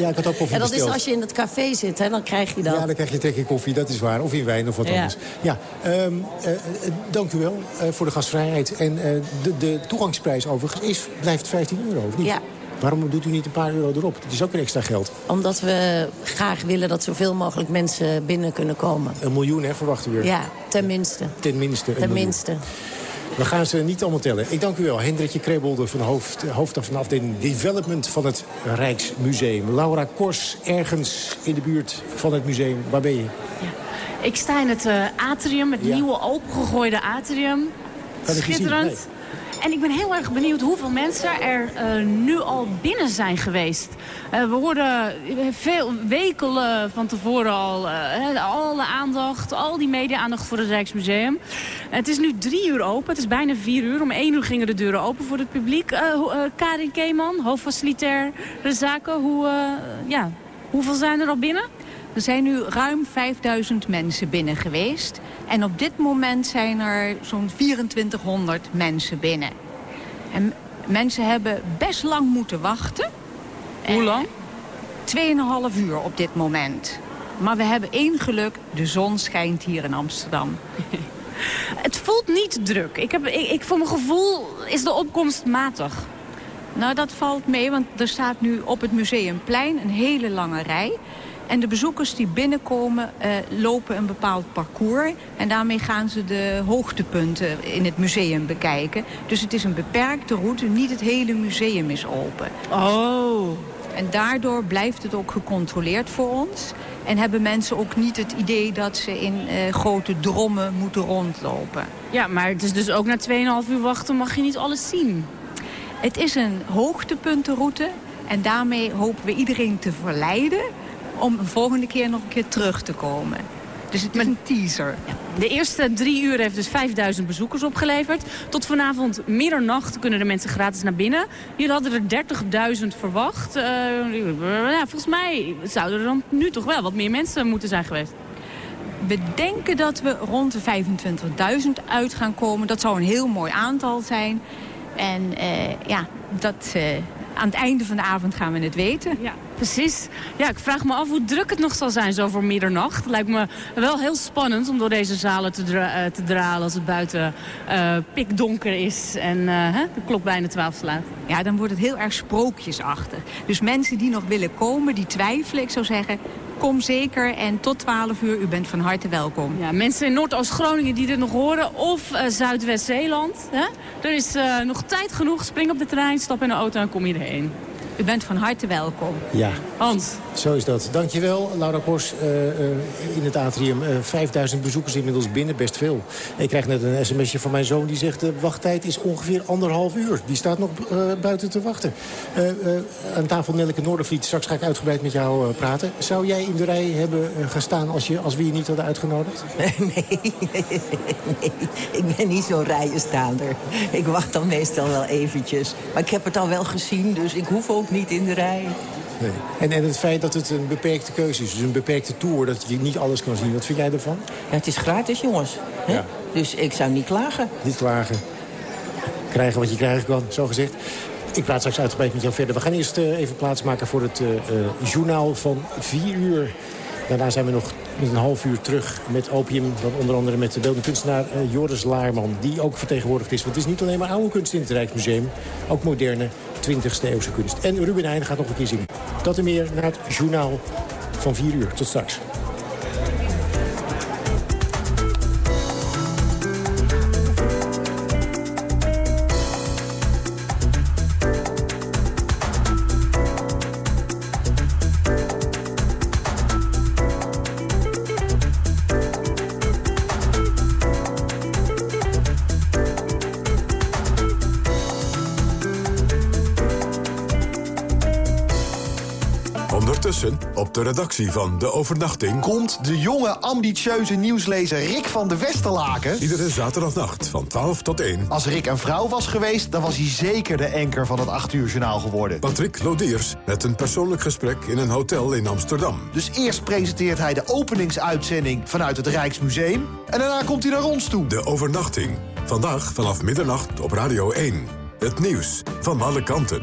Ja, ik had ook koffie en dat is als je in het café zit, hè, dan krijg je dat. Ja, dan krijg je tegen koffie, dat is waar. Of in wijn of wat Ja. anders. Ja, ehm, eh, eh, dank u wel eh, voor de gastvrijheid. En de, de toegangsprijs overigens is, blijft 15 euro, of niet? Ja. Waarom doet u niet een paar euro erop? Dat is ook weer extra geld. Omdat we graag willen dat zoveel mogelijk mensen binnen kunnen komen. Een miljoen, hè, verwachten we. Ja, tenminste. Tenminste. een. Tenminste. We gaan ze niet allemaal tellen. Ik dank u wel. Hendrikje Krebelde van hoofd, hoofd van de afdeling Development van het Rijksmuseum. Laura Kors, ergens in de buurt van het museum. Waar ben je? Ik sta in het eh, atrium, het Ja. nieuwe opengegooide atrium. Schitterend. En ik ben heel erg benieuwd hoeveel mensen er eh, nu al binnen zijn geweest. Eh, we hoorden veel weken eh, van tevoren al hè, alle aandacht, al die media-aandacht voor het Rijksmuseum. het is nu drie uur open, het is bijna vier uur. Om één uur gingen de deuren open voor het publiek. Karin Keeman, hoofdfacilitair de zaken. Hoe, ja, hoeveel zijn er al binnen? Er zijn nu ruim 5000 mensen binnen geweest. En op dit moment zijn er zo'n 2400 mensen binnen. En mensen hebben best lang moeten wachten. Hoe lang? Tweeënhalf uur op dit moment. Maar we hebben één geluk, de zon schijnt hier in Amsterdam. Het voelt niet druk. Ik heb, ik, ik, voor mijn gevoel is de opkomst matig. Nou, dat valt mee, want er staat nu op het Museumplein een hele lange rij. En de bezoekers die binnenkomen eh, lopen een bepaald parcours. En daarmee gaan ze de hoogtepunten in het museum bekijken. Dus het is een beperkte route, niet het hele museum is open. Oh. En daardoor blijft het ook gecontroleerd voor ons. En hebben mensen ook niet het idee dat ze in uh, grote drommen moeten rondlopen. Ja, maar het is dus ook na 2,5 uur wachten mag je niet alles zien. Het is een hoogtepuntenroute. En daarmee hopen we iedereen te verleiden om een volgende keer nog een keer terug te komen. Dus het is een teaser. De eerste drie uur heeft dus 5000 bezoekers opgeleverd. Tot vanavond middernacht kunnen de mensen gratis naar binnen. Jullie hadden er 30.000 verwacht. Uh, ja, volgens mij zouden er dan nu toch wel wat meer mensen moeten zijn geweest. We denken dat we rond de 25.000 uit gaan komen. Dat zou een heel mooi aantal zijn. En uh, ja, dat, uh, aan het einde van de avond gaan we het weten. Ja, precies. Ja, ik vraag me af hoe druk het nog zal zijn zo voor middernacht. Lijkt me wel heel spannend om door deze zalen te, dra uh, te dralen als het buiten uh, pikdonker is en uh, de klok bijna 12 slaat. Ja, dan wordt het heel erg sprookjesachtig. Dus mensen die nog willen komen, die twijfelen, ik zou zeggen... Kom zeker en tot 12 uur, u bent van harte welkom. Ja, mensen in Noordoost-Groningen die dit nog horen of uh, Zuidwest-Zeeland. Er is uh, nog tijd genoeg, spring op de trein, stap in de auto en kom je erheen. U bent van harte welkom. Ja. Hans. Zo is dat. Dankjewel, Laura Pors. Uh, uh, in het atrium. Uh, 5000 bezoekers inmiddels binnen, best veel. Ik krijg net een sms'je van mijn zoon die zegt... de wachttijd is ongeveer anderhalf uur. Die staat nog buiten te wachten. aan tafel Nelleke Noordervliet. Straks ga ik uitgebreid met jou praten. Zou jij in de rij hebben gestaan als, je, als we je niet hadden uitgenodigd? Nee, nee, nee. ik ben niet zo'n rijenstaander. Ik wacht dan meestal wel eventjes. Maar ik heb het al wel gezien, dus ik hoef ook niet in de rij. Nee. En, en het feit dat het een beperkte keuze is, dus een beperkte tour... dat je niet alles kan zien, wat vind jij ervan? Ja, het is gratis, jongens. Ja. Dus ik zou niet klagen. Niet klagen. Krijgen wat je krijgen kan, zo gezegd. Ik praat straks uitgebreid met jou verder. We gaan eerst uh, even plaatsmaken voor het uh, uh, journaal van 4 uur. Daarna zijn we nog met een half uur terug met opium. Dan onder andere met de beeldende kunstenaar uh, Joris Laarman. Die ook vertegenwoordigd is. Want het is niet alleen maar oude kunst in het Rijksmuseum. Ook moderne 20e eeuwse kunst. En Ruben Heijn gaat nog een keer zien. Dat en meer naar het journaal van 4 uur. Tot straks. De redactie van De Overnachting... komt de jonge, ambitieuze nieuwslezer Rick van de Westerlaken... Iedere zaterdagnacht van 12 tot 1. Als Rick een vrouw was geweest, dan was hij zeker de anker van het 8 uur journaal geworden. Patrick Lodiers met een persoonlijk gesprek in een hotel in Amsterdam. Dus eerst presenteert hij de openingsuitzending vanuit het Rijksmuseum... en daarna komt hij naar ons toe. De Overnachting. Vandaag vanaf middernacht op Radio 1. Het nieuws van alle kanten.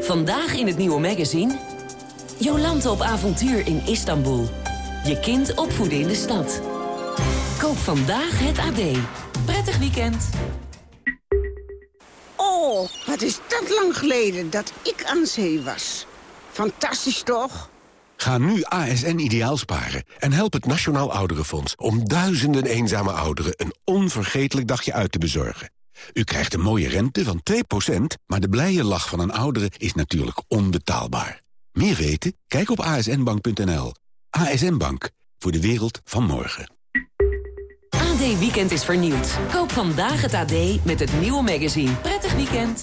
Vandaag in het nieuwe magazine... Jolante op avontuur in Istanbul. Je kind opvoeden in de stad. Koop vandaag het AD. Prettig weekend. Oh, wat is dat lang geleden dat ik aan zee was. Fantastisch toch? Ga nu ASN ideaal sparen en help het Nationaal Ouderenfonds... om duizenden eenzame ouderen een onvergetelijk dagje uit te bezorgen. U krijgt een mooie rente van 2%, maar de blije lach van een oudere is natuurlijk onbetaalbaar. Meer weten? Kijk op asnbank.nl. ASN Bank, voor de wereld van morgen. AD AD Weekend is vernieuwd. Koop vandaag het AD met het nieuwe magazine. Prettig weekend.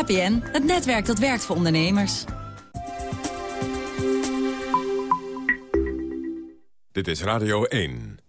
KPN, het netwerk dat werkt voor ondernemers. Dit is Radio 1.